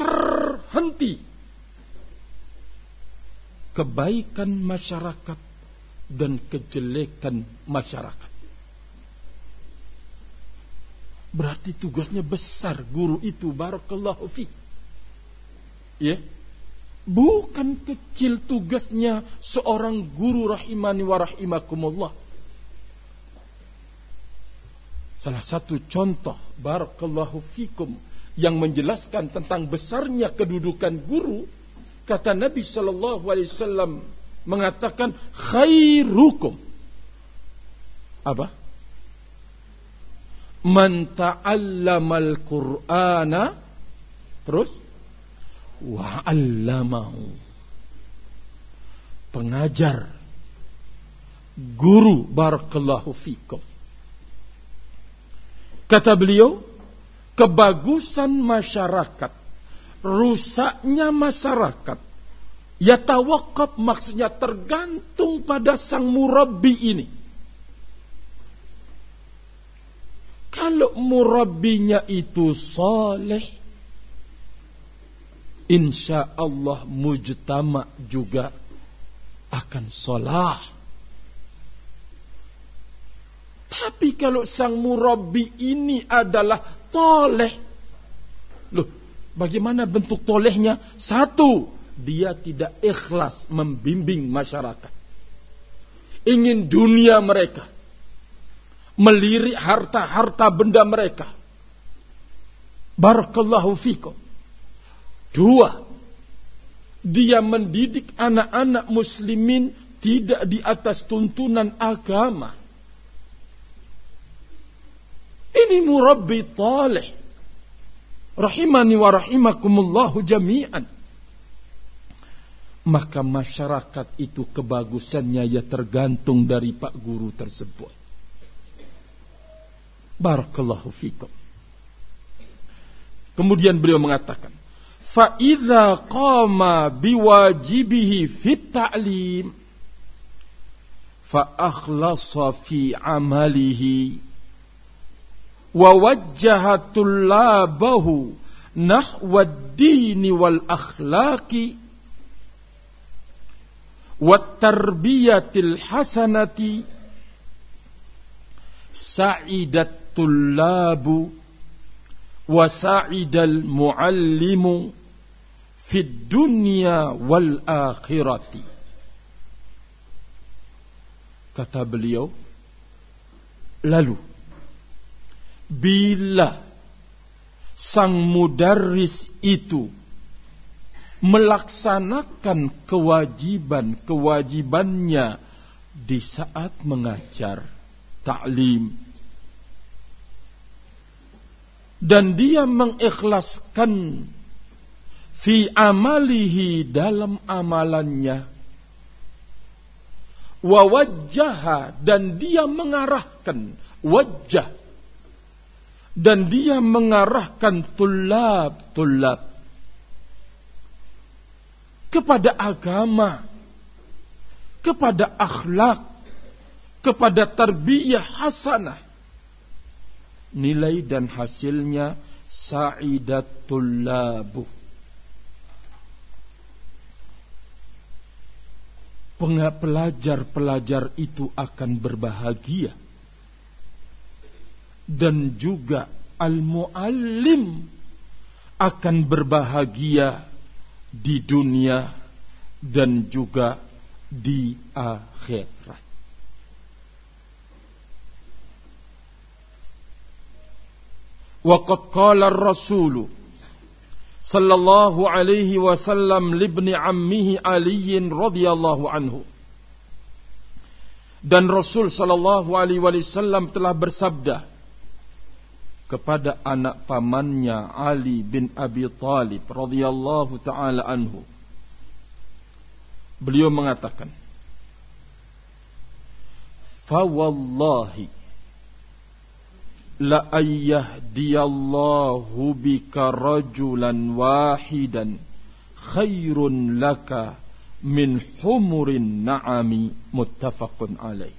terhenti kebaikan masyarakat dan kejelekan masyarakat. Berarti tugasnya besar guru itu barakallahu fi. Ya. Bukan kecil tugasnya seorang guru rahimani wa rahimakumullah. Salah satu contoh barakallahu fikum yang menjelaskan tentang besarnya kedudukan guru kata Nabi sallallahu alaihi wasallam mengatakan khairukum apa? Man ta'allamal Qur'ana terus wa 'allamahu. Pengajar guru barakallahu fikum. Kata beliau, kebagusan masyarakat, rusaknya masyarakat, ya tawakab maksudnya tergantung pada sang murabbi ini. Kalau murabbinya itu soleh, insya Allah mujtama juga akan solah. Tapi kalau sang murabbi ini adalah toleh. Loh, bagaimana bentuk tolehnya? Satu, dia tidak ikhlas membimbing masyarakat. Ingin dunia mereka melirik harta-harta benda mereka. Barakallahu fikum. Dua, dia mendidik anak-anak muslimin tidak di atas tuntunan agama. Ini murabbi talih. Rahimani wa rahimakumullahu jami'an. Maka masyarakat itu kebagusannya ya tergantung dari pak guru tersebut. Barakallahu fikum. Kemudian beliau mengatakan, "Fa idza qama biwajibihi fit ta'lim fa akhlasa fi amalihi wa wajjaha tullabahu nahwa ad-din wal akhlaqi wat tarbiyatil hasanati sa'idat الطلاب وسعد المعلم في الدنيا والآخرة kata beliau lalu bila sang mudarris itu melaksanakan kewajiban-kewajibannya di saat mengajar taklim dan dia mengikhlaskan fi amalihi dalam amalannya. Wa wajjaha dan dia mengarahkan wajah. Dan dia mengarahkan tulab tulab kepada agama kepada akhlak kepada tarbiyah hasanah nilai dan hasilnya sa'idatul labu. Pelajar-pelajar itu akan berbahagia. Dan juga al-muallim akan berbahagia di dunia dan juga di akhirat. وقد قال الرسول صلى الله عليه وسلم لابن عمه علي رضي الله عنه dan Rasul sallallahu alaihi wasallam telah bersabda kepada anak pamannya Ali bin Abi Talib radhiyallahu taala anhu beliau mengatakan fa wallahi la ayyahdiyallahu bika rajulan wahidan khairun laka min humurin na'ami muttafaqun alaih.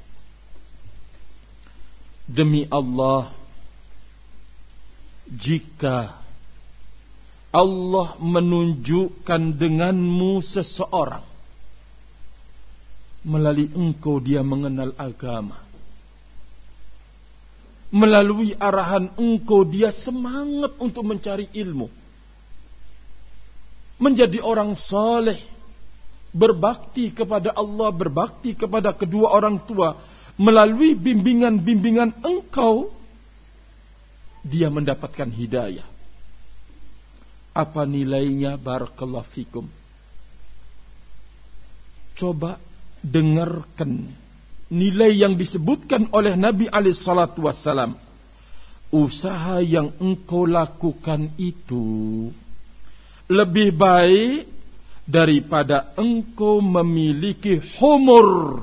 Demi Allah jika Allah menunjukkan denganmu seseorang melalui engkau dia mengenal agama melalui arahan engkau dia semangat untuk mencari ilmu. Menjadi orang soleh. Berbakti kepada Allah, berbakti kepada kedua orang tua. Melalui bimbingan-bimbingan engkau. Dia mendapatkan hidayah. Apa nilainya barakallahu fikum. Coba dengarkan nilai yang disebutkan oleh Nabi alaihi salatu wassalam. Usaha yang engkau lakukan itu lebih baik daripada engkau memiliki humur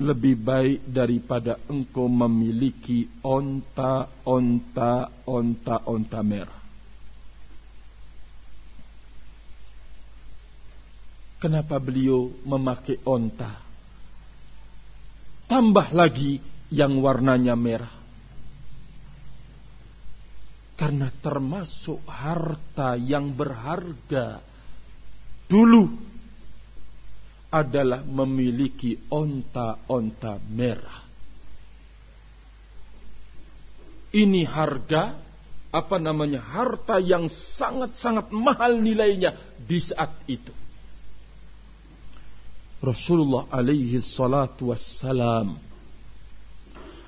lebih baik daripada engkau memiliki onta, onta, onta, onta merah. Kenapa beliau memakai onta? Tambah lagi yang warnanya merah. Karena termasuk harta yang berharga dulu adalah memiliki onta-onta merah. Ini harga apa namanya harta yang sangat-sangat mahal nilainya di saat itu. Rasulullah alaihi salatu wassalam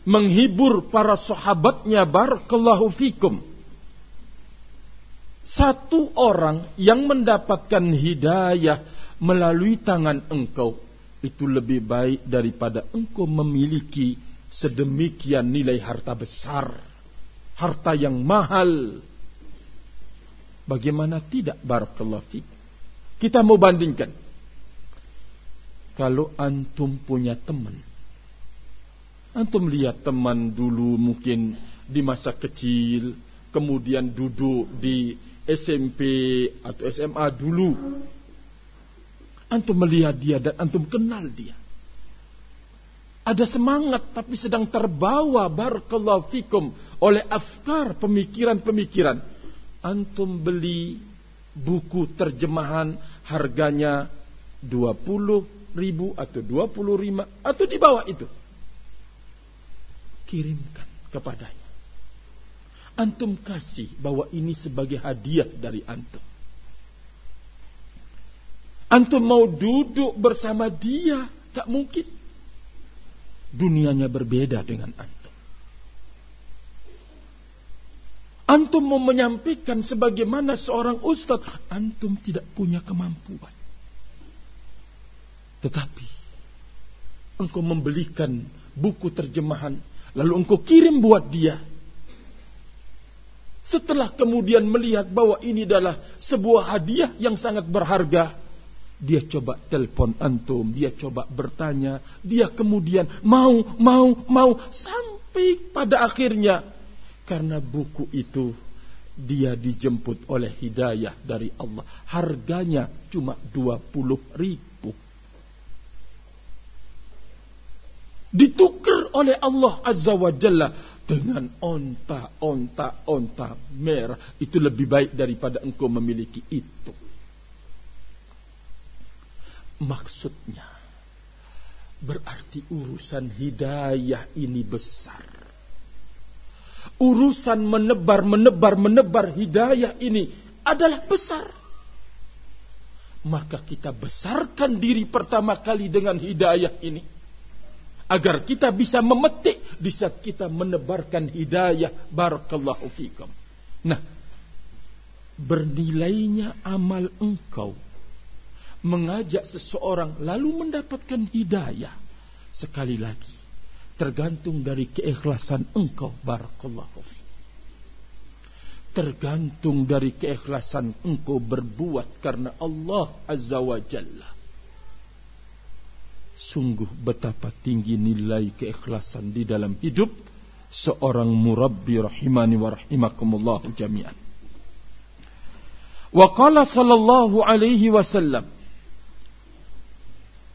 menghibur para sahabatnya barakallahu fikum. Satu orang yang mendapatkan hidayah melalui tangan engkau itu lebih baik daripada engkau memiliki sedemikian nilai harta besar, harta yang mahal. Bagaimana tidak barakallahu fik? Kita mau bandingkan. Kalau antum punya teman, antum lihat teman dulu mungkin di masa kecil, kemudian duduk di SMP atau SMA dulu, Antum melihat dia dan antum kenal dia. Ada semangat tapi sedang terbawa barakallahu fikum oleh afkar pemikiran-pemikiran. Antum beli buku terjemahan harganya 20 ribu atau 25 atau di bawah itu. Kirimkan kepadanya. Antum kasih bahwa ini sebagai hadiah dari antum. Antum mau duduk bersama dia, tak mungkin. Dunianya berbeda dengan antum. Antum mau menyampaikan sebagaimana seorang ustadz, antum tidak punya kemampuan. Tetapi, engkau membelikan buku terjemahan, lalu engkau kirim buat dia. Setelah kemudian melihat bahwa ini adalah sebuah hadiah yang sangat berharga, dia coba telepon antum, dia coba bertanya, dia kemudian mau, mau, mau sampai pada akhirnya karena buku itu dia dijemput oleh hidayah dari Allah. Harganya cuma 20 ribu. Ditukar oleh Allah Azza wa Jalla dengan onta, onta, onta merah. Itu lebih baik daripada engkau memiliki itu. Maksudnya berarti urusan hidayah ini besar. Urusan menebar, menebar, menebar hidayah ini adalah besar. Maka kita besarkan diri pertama kali dengan hidayah ini. Agar kita bisa memetik di saat kita menebarkan hidayah. Barakallahu fikum. Nah, bernilainya amal engkau mengajak seseorang lalu mendapatkan hidayah sekali lagi tergantung dari keikhlasan engkau barakallahu fi tergantung dari keikhlasan engkau berbuat karena Allah azza wa jalla sungguh betapa tinggi nilai keikhlasan di dalam hidup seorang murabbi rahimani wa rahimakumullah jami'an wa qala sallallahu alaihi wasallam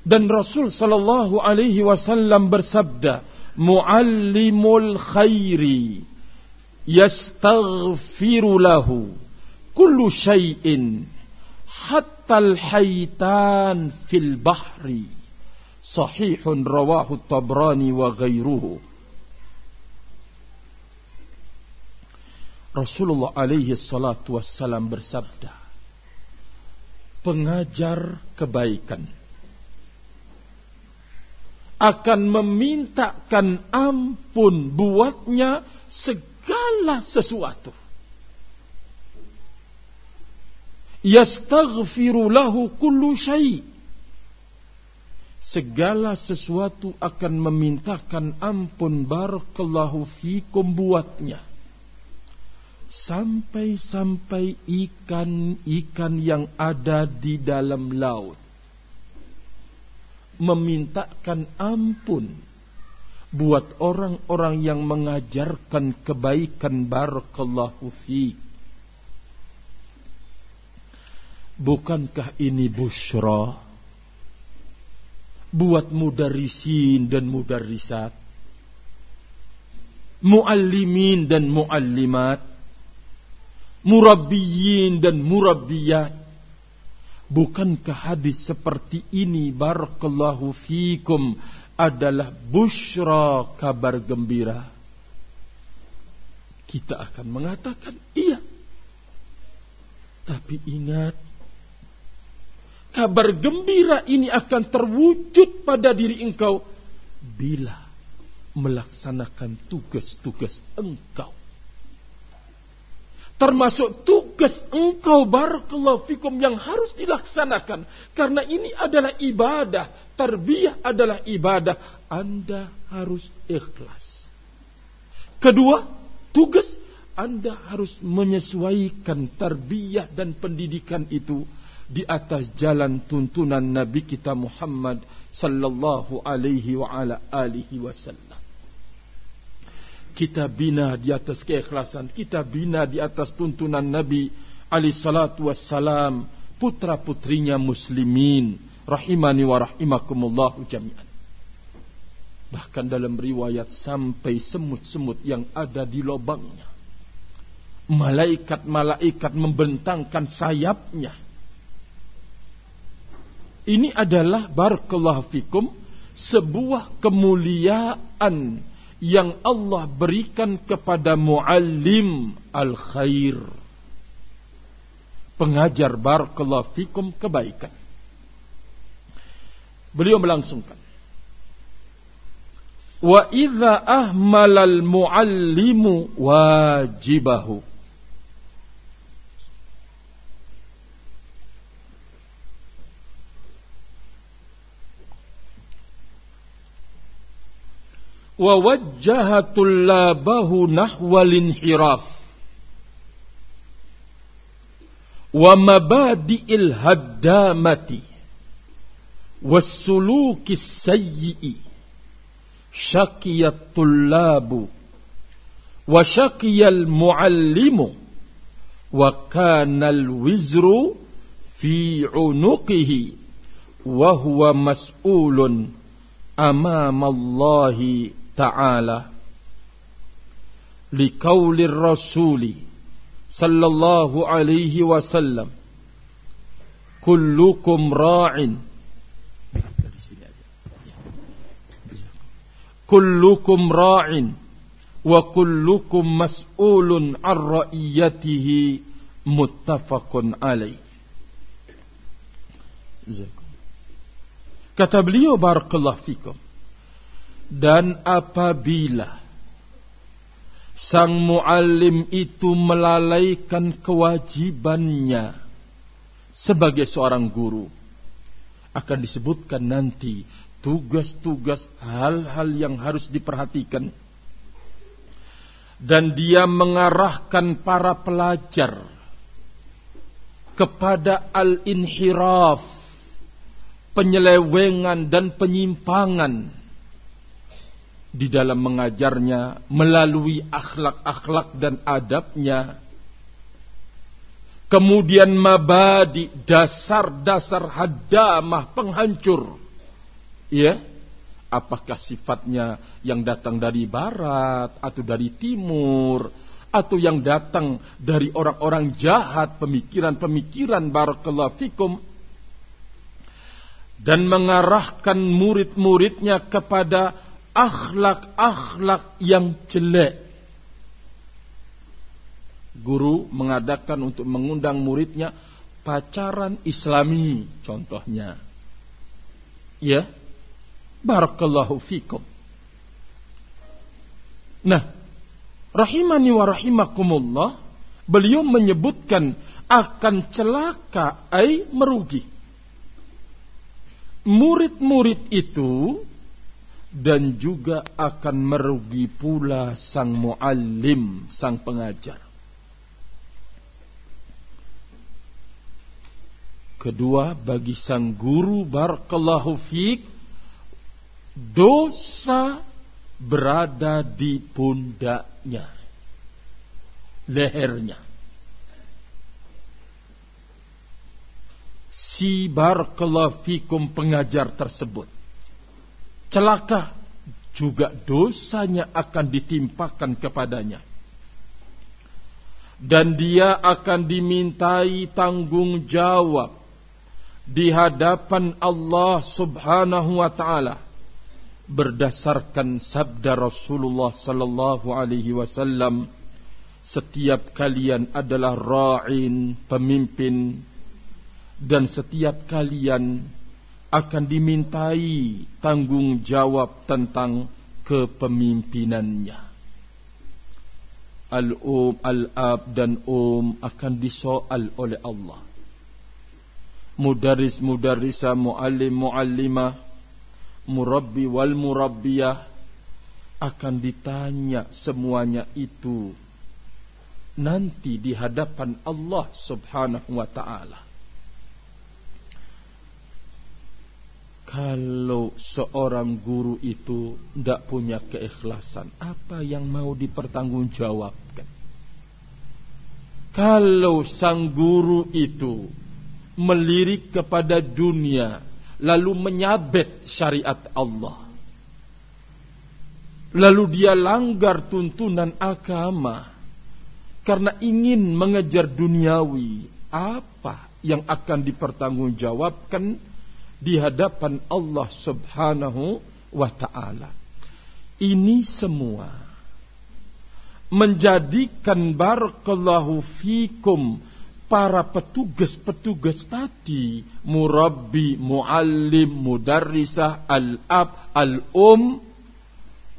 dan Rasul sallallahu alaihi wasallam bersabda, "Muallimul khairi yastaghfiru lahu kullu syai'in hatta al-haytan fil bahri." Sahihun rawahu Tabrani wa ghairuhu. Rasulullah alaihi salatu wassalam bersabda, pengajar kebaikan akan memintakan ampun buatnya segala sesuatu. yastaghfiru kullu segala sesuatu akan memintakan ampun barakallahu fikum buatnya. Sampai-sampai ikan-ikan yang ada di dalam laut memintakan ampun buat orang-orang yang mengajarkan kebaikan barakallahu fi bukankah ini busyra buat mudarisin dan mudarisat, muallimin dan muallimat, murabbiyin dan murabbiyat. Bukankah hadis seperti ini barakallahu fikum adalah bushra kabar gembira? Kita akan mengatakan iya. Tapi ingat kabar gembira ini akan terwujud pada diri engkau bila melaksanakan tugas-tugas engkau. Termasuk tugas engkau barakallahu fikum yang harus dilaksanakan. Karena ini adalah ibadah. Tarbiyah adalah ibadah. Anda harus ikhlas. Kedua, tugas Anda harus menyesuaikan tarbiyah dan pendidikan itu di atas jalan tuntunan Nabi kita Muhammad sallallahu alaihi wa ala alihi wasallam. Kita bina di atas keikhlasan, kita bina di atas tuntunan Nabi alaihi salatu wassalam, putra-putrinya muslimin rahimani wa rahimakumullah jami'an. Bahkan dalam riwayat sampai semut-semut yang ada di lubangnya. Malaikat-malaikat membentangkan sayapnya ini adalah barakallahu fikum sebuah kemuliaan yang Allah berikan kepada muallim al khair. Pengajar barakallahu fikum kebaikan. Beliau melangsungkan. Wa idza ahmalal muallimu wajibahu ووجه طلابه نحو الانحراف. ومبادئ الهدامة والسلوك السيء شقي الطلاب وشقي المعلم وكان الوزر في عنقه وهو مسؤول أمام الله تعالى لقول الرسول صلى الله عليه وسلم كلكم راع. كلكم راع وكلكم مسؤول عن رئيته. متفق عليه. Kata beliau barakallahu fikum dan apabila sang muallim itu melalaikan kewajibannya sebagai seorang guru akan disebutkan nanti tugas-tugas hal-hal yang harus diperhatikan. Dan dia mengarahkan para pelajar kepada al-inhiraf penyelewengan dan penyimpangan di dalam mengajarnya melalui akhlak-akhlak dan adabnya. Kemudian mabadi dasar-dasar hadamah penghancur. Ya, apakah sifatnya yang datang dari barat atau dari timur atau yang datang dari orang-orang jahat pemikiran-pemikiran barakallahu fikum dan mengarahkan murid-muridnya kepada akhlak-akhlak yang jelek. Guru mengadakan untuk mengundang muridnya pacaran islami contohnya. Ya. Barakallahu fikum. Nah, rahimani wa rahimakumullah, beliau menyebutkan akan celaka, ay merugi. Murid-murid itu dan juga akan merugi pula sang muallim, sang pengajar. Kedua, bagi sang guru barakallahu fiik dosa berada di pundaknya, lehernya. Si barakallahu fikum pengajar tersebut celaka. Juga dosanya akan ditimpakan kepadanya. Dan dia akan dimintai tanggung jawab di hadapan Allah Subhanahu wa taala berdasarkan sabda Rasulullah sallallahu alaihi wasallam setiap kalian adalah ra'in pemimpin dan setiap kalian akan dimintai tanggung jawab tentang kepemimpinannya. Al-um, al-ab dan um akan disoal oleh Allah. Mudaris mudarisa muallim muallimah murabbi wal murabbiyah akan ditanya semuanya itu nanti di hadapan Allah Subhanahu wa taala. Kalau seorang guru itu tidak punya keikhlasan, apa yang mau dipertanggungjawabkan? Kalau sang guru itu melirik kepada dunia, lalu menyabet syariat Allah, lalu dia langgar tuntunan agama karena ingin mengejar duniawi, apa yang akan dipertanggungjawabkan? Di hadapan Allah Subhanahu wa taala. Ini semua menjadikan barakallahu fikum para petugas-petugas tadi murabbi, muallim, mudarrisah, al-ab, al-um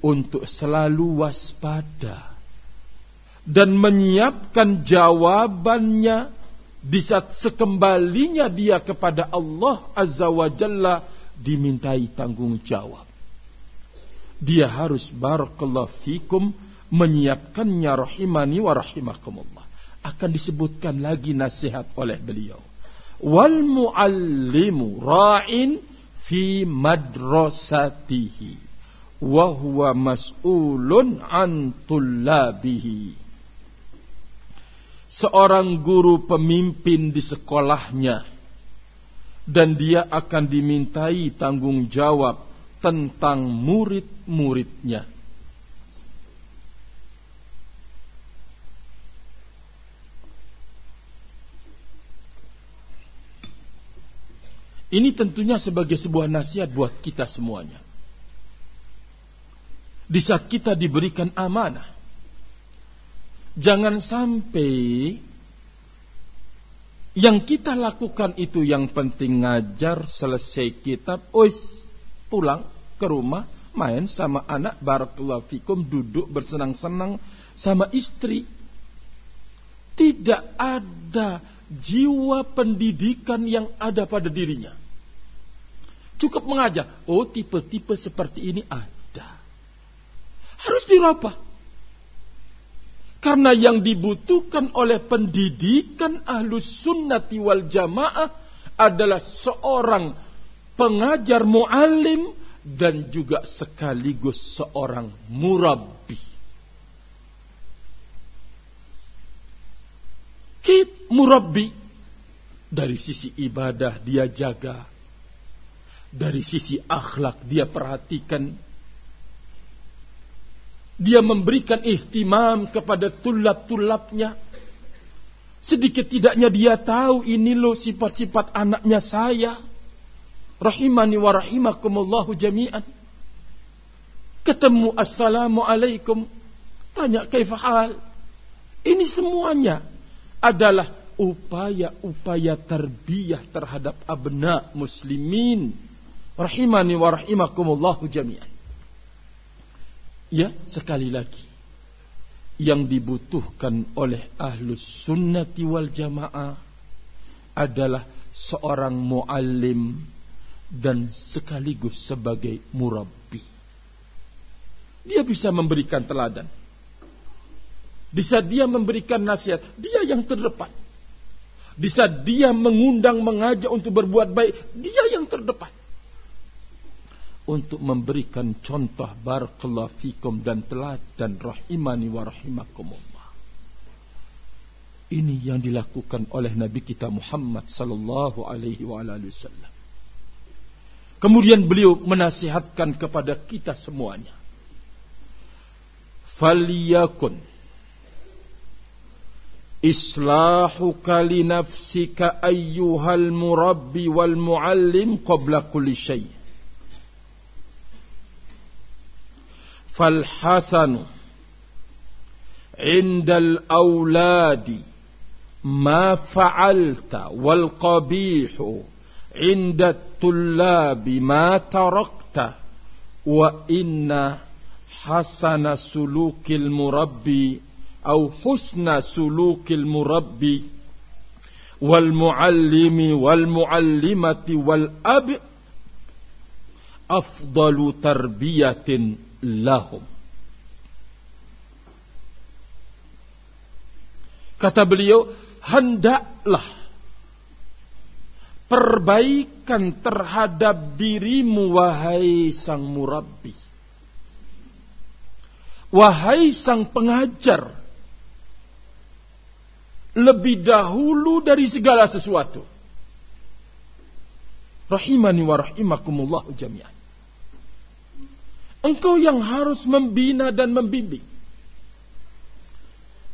untuk selalu waspada dan menyiapkan jawabannya di saat sekembalinya dia kepada Allah Azza wa Jalla dimintai tanggung jawab. Dia harus barakallahu fikum menyiapkannya rahimani wa rahimakumullah. Akan disebutkan lagi nasihat oleh beliau. Wal muallimu ra'in fi madrasatihi wa huwa mas'ulun an tullabihi seorang guru pemimpin di sekolahnya dan dia akan dimintai tanggung jawab tentang murid-muridnya. Ini tentunya sebagai sebuah nasihat buat kita semuanya. Di saat kita diberikan amanah, Jangan sampai yang kita lakukan itu yang penting ngajar selesai kitab, ois pulang ke rumah main sama anak barakallahu fikum duduk bersenang-senang sama istri. Tidak ada jiwa pendidikan yang ada pada dirinya. Cukup mengajar. Oh tipe-tipe seperti ini ada. Harus dirubah. Karena yang dibutuhkan oleh pendidikan ahlus sunnati wal jamaah adalah seorang pengajar muallim dan juga sekaligus seorang murabbi. Kit murabbi dari sisi ibadah dia jaga, dari sisi akhlak dia perhatikan, dia memberikan ihtimam kepada tulap-tulapnya. Sedikit tidaknya dia tahu ini loh sifat-sifat anaknya saya. Rahimani wa rahimakumullahu jami'an. Ketemu assalamualaikum. Tanya kaifahal. Ini semuanya adalah upaya-upaya terbiyah terhadap abna muslimin. Rahimani wa rahimakumullahu jami'an. Ya, sekali lagi. yang dibutuhkan oleh ahlus sunnati wal jamaah adalah seorang muallim dan sekaligus sebagai murabbi. Dia bisa memberikan teladan. Bisa dia memberikan nasihat. Dia yang terdepan. Bisa dia mengundang, mengajak untuk berbuat baik. Dia yang terdepan. Untuk memberikan contoh barakallahu fikum dan teladan rahimani wa rahimakumullah. Ini yang dilakukan oleh Nabi kita Muhammad sallallahu alaihi wasallam. Kemudian beliau menasihatkan kepada kita semuanya. Faliyakun islahuka li nafsika ayyuhal murabbi wal muallim qabla kulli shay فالحسن عند الأولاد ما فعلت والقبيح عند الطلاب ما تركت وإن حسن سلوك المربي أو حسن سلوك المربي والمعلم والمعلمة والأب أفضل تربية. lahum. Kata beliau, hendaklah perbaikan terhadap dirimu wahai sang murabbi. Wahai sang pengajar. Lebih dahulu dari segala sesuatu. Rahimani wa rahimakumullahu jami'an. Engkau yang harus membina dan membimbing.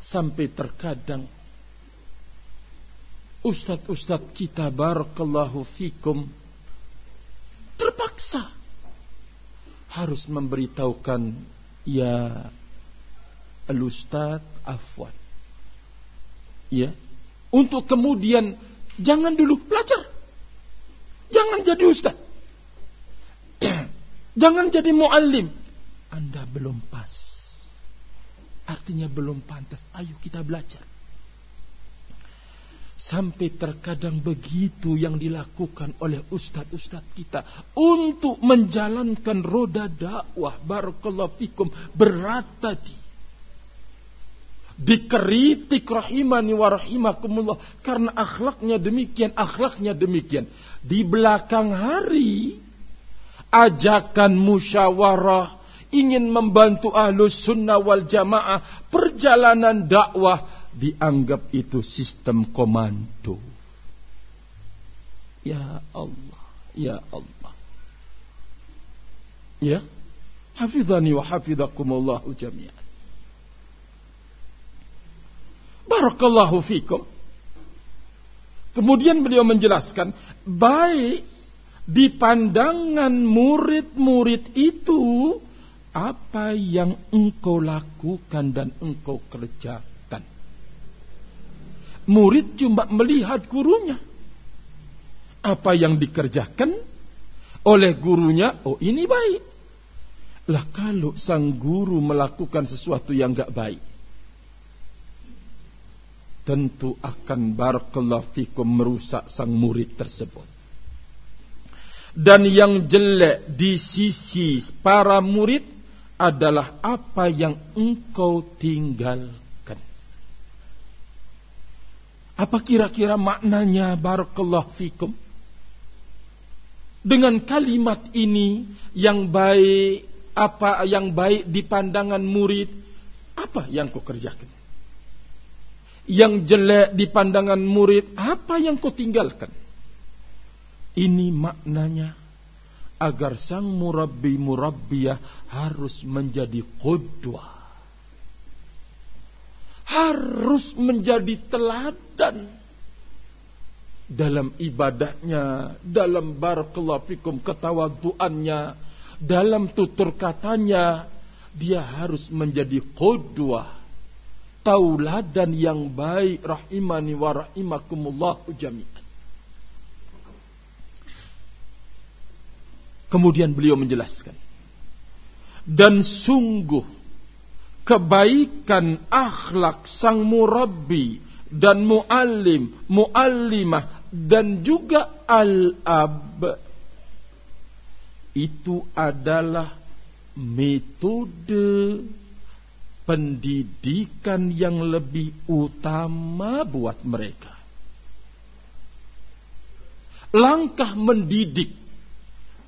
Sampai terkadang Ustadz-ustadz kita barakallahu fikum terpaksa harus memberitahukan ya al-ustadz afwan. Ya untuk kemudian jangan dulu belajar. Jangan jadi ustaz jangan jadi muallim. Anda belum pas. Artinya belum pantas. Ayo kita belajar. Sampai terkadang begitu yang dilakukan oleh ustadz-ustadz kita untuk menjalankan roda dakwah barakallahu fikum berat tadi. Dikritik rahimani wa rahimakumullah. Karena akhlaknya demikian, akhlaknya demikian. Di belakang hari ajakan musyawarah ingin membantu ahlus sunnah wal jamaah perjalanan dakwah dianggap itu sistem komando. Ya Allah, ya Allah. Ya, hafidhani wa hafidhakumullah jami'an. Barakallahu fikum. Kemudian beliau menjelaskan, baik di pandangan murid-murid itu apa yang engkau lakukan dan engkau kerjakan. Murid cuma melihat gurunya. Apa yang dikerjakan oleh gurunya, oh ini baik. Lah kalau sang guru melakukan sesuatu yang gak baik, tentu akan barakallahu fikum merusak sang murid tersebut. Dan yang jelek di sisi para murid adalah apa yang engkau tinggalkan. Apa kira-kira maknanya barakallahu fikum? Dengan kalimat ini yang baik, apa yang baik di pandangan murid, apa yang kau kerjakan? yang jelek di pandangan murid, apa yang kau tinggalkan? Ini maknanya agar sang murabbi murabbiyah harus menjadi qudwah. Harus menjadi teladan dalam ibadahnya, dalam barakallahu fikum ketawaduannya, dalam tutur katanya, dia harus menjadi qudwah tauladan yang baik rahimani wa rahimakumullah jami'an. Kemudian beliau menjelaskan. Dan sungguh kebaikan akhlak sang murabbi dan muallim, muallimah dan juga al-ab itu adalah metode pendidikan yang lebih utama buat mereka. Langkah mendidik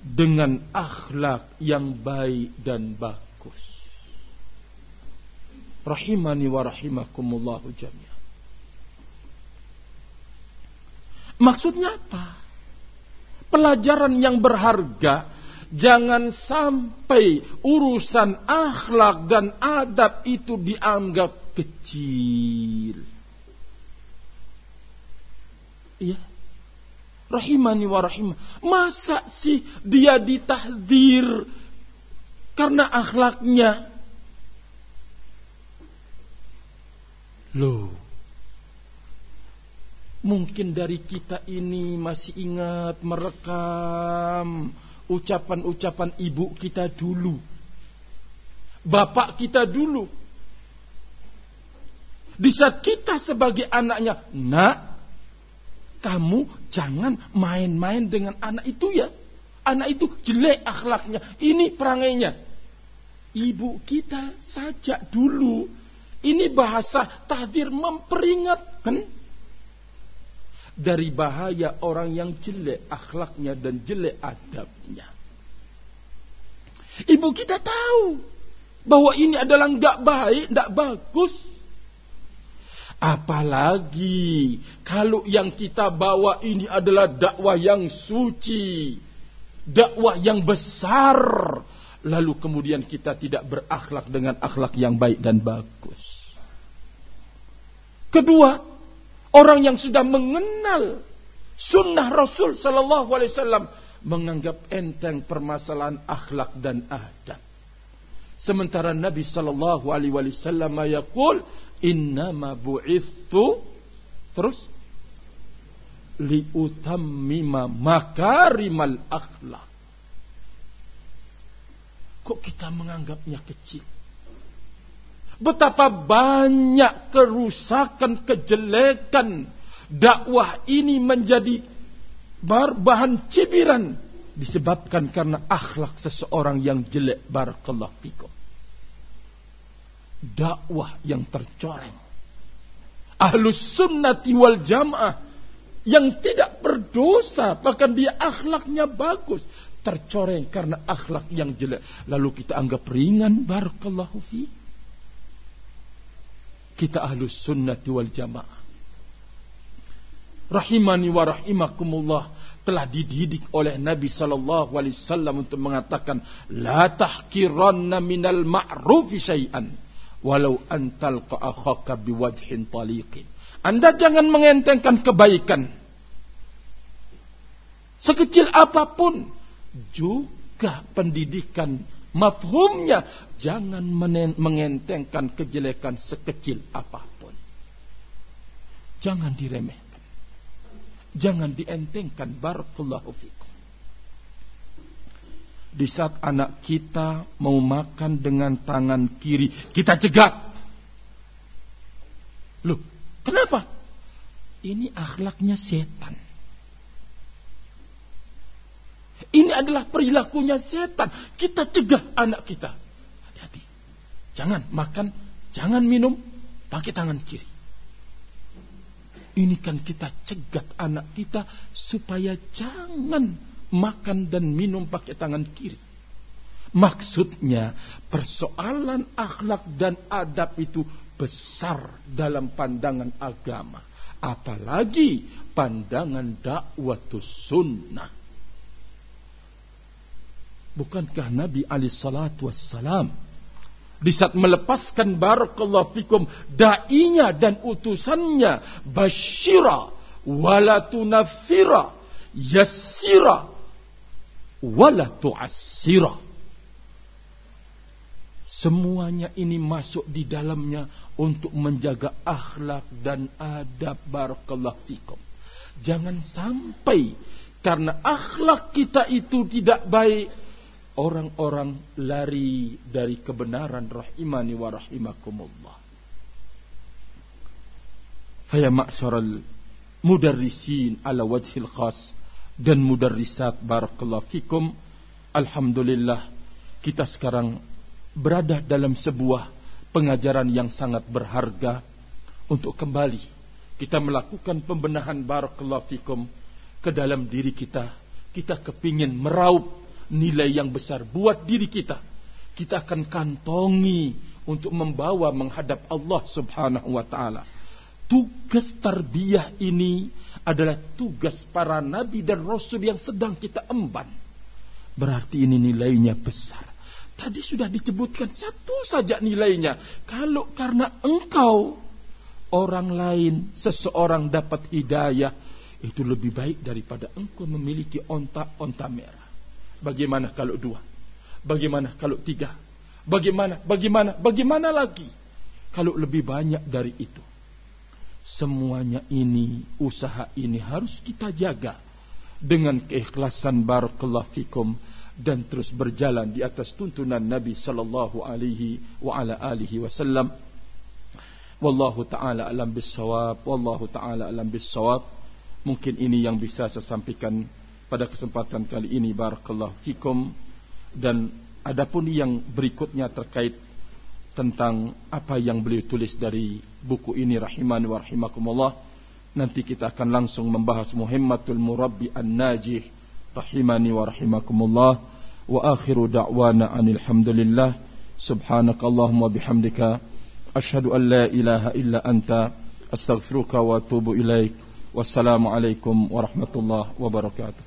dengan akhlak yang baik dan bagus. Rahimani wa rahimakumullahu jami'an. Maksudnya apa? Pelajaran yang berharga jangan sampai urusan akhlak dan adab itu dianggap kecil. Iya. Rahimani wa rahimah. Masa sih dia ditahdir karena akhlaknya? Loh. Mungkin dari kita ini masih ingat merekam ucapan-ucapan ibu kita dulu. Bapak kita dulu. Di saat kita sebagai anaknya, nak, kamu jangan main-main dengan anak itu ya. Anak itu jelek akhlaknya. Ini perangainya. Ibu kita saja dulu. Ini bahasa tahdir memperingatkan dari bahaya orang yang jelek akhlaknya dan jelek adabnya. Ibu kita tahu bahwa ini adalah nggak baik, nggak bagus. Apalagi kalau yang kita bawa ini adalah dakwah yang suci, dakwah yang besar, lalu kemudian kita tidak berakhlak dengan akhlak yang baik dan bagus. Kedua, Orang yang sudah mengenal sunnah Rasul Sallallahu Alaihi Wasallam menganggap enteng permasalahan akhlak dan adab. Sementara Nabi Sallallahu Alaihi Wasallam yaqul innama bu'ithu terus liutammima makarimal akhlak. Kok kita menganggapnya kecil? Betapa banyak kerusakan, kejelekan dakwah ini menjadi bahan cibiran disebabkan karena akhlak seseorang yang jelek barakallahu fikum. Dakwah yang tercoreng. Ahlus sunnati wal jamaah yang tidak berdosa bahkan dia akhlaknya bagus tercoreng karena akhlak yang jelek lalu kita anggap ringan barakallahu fikum kita ahlus sunnati wal jamaah. Rahimani wa rahimakumullah telah dididik oleh Nabi sallallahu alaihi wasallam untuk mengatakan la tahkiranna minal ma'rufi syai'an walau antal akhaka biwajhin taliqin. Anda jangan mengentengkan kebaikan sekecil apa pun juga pendidikan Mafhumnya jangan mengentengkan kejelekan sekecil apa pun. Jangan diremehkan. Jangan dientengkan barakallahu fikum. Di saat anak kita mau makan dengan tangan kiri, kita cegat. Loh, kenapa? Ini akhlaknya setan. Ini adalah perilakunya setan. Kita cegah anak kita. Hati-hati. Jangan makan, jangan minum pakai tangan kiri. Ini kan kita cegat anak kita supaya jangan makan dan minum pakai tangan kiri. Maksudnya persoalan akhlak dan adab itu besar dalam pandangan agama. Apalagi pandangan dakwah sunnah. Bukankah Nabi Ali salatu wassalam di saat melepaskan barakallahu fikum dainya dan utusannya basyira wala tunafira yassira wala semuanya ini masuk di dalamnya untuk menjaga akhlak dan adab. Barakallahu fikum. Jangan sampai karena akhlak kita itu tidak baik orang-orang lari dari kebenaran. Rahimani wa rahimakumullah. Faya ma'syaral mudarrisin ala wajhil khas dan mudarrisat barakallahu fikum. Alhamdulillah kita sekarang berada dalam sebuah pengajaran yang sangat berharga untuk kembali kita melakukan pembenahan barakallahu fikum ke dalam diri kita. Kita kepingin meraup nilai yang besar buat diri kita. Kita akan kantongi untuk membawa menghadap Allah Subhanahu wa taala. Tugas tarbiyah ini adalah tugas para nabi dan rasul yang sedang kita emban. Berarti ini nilainya besar. Tadi sudah disebutkan satu saja nilainya. Kalau karena engkau orang lain, seseorang dapat hidayah, itu lebih baik daripada engkau memiliki onta-onta merah. Bagaimana kalau dua? Bagaimana kalau tiga? Bagaimana, bagaimana, bagaimana lagi? Kalau lebih banyak dari itu. Semuanya ini, usaha ini harus kita jaga. Dengan keikhlasan barakallahu fikum. Dan terus berjalan di atas tuntunan Nabi sallallahu alaihi wa ala alihi wasallam. Wallahu ta'ala alam bisawab Wallahu ta'ala alam bisawab Mungkin ini yang bisa saya sampaikan Pada kesempatan kali ini Barakallahu fikum Dan adapun yang berikutnya terkait tentang apa yang beliau tulis dari buku ini rahimani wa rahimakumullah. Nanti kita akan langsung membahas Muhammadul Murabbi An-Najih rahimani wa rahimakumullah. Wa akhiru da'wana anil hamdulillah subhanakallahumma bihamdika ashhadu an la ilaha illa anta astaghfiruka wa atubu ilaik. Wassalamu alaikum warahmatullahi wabarakatuh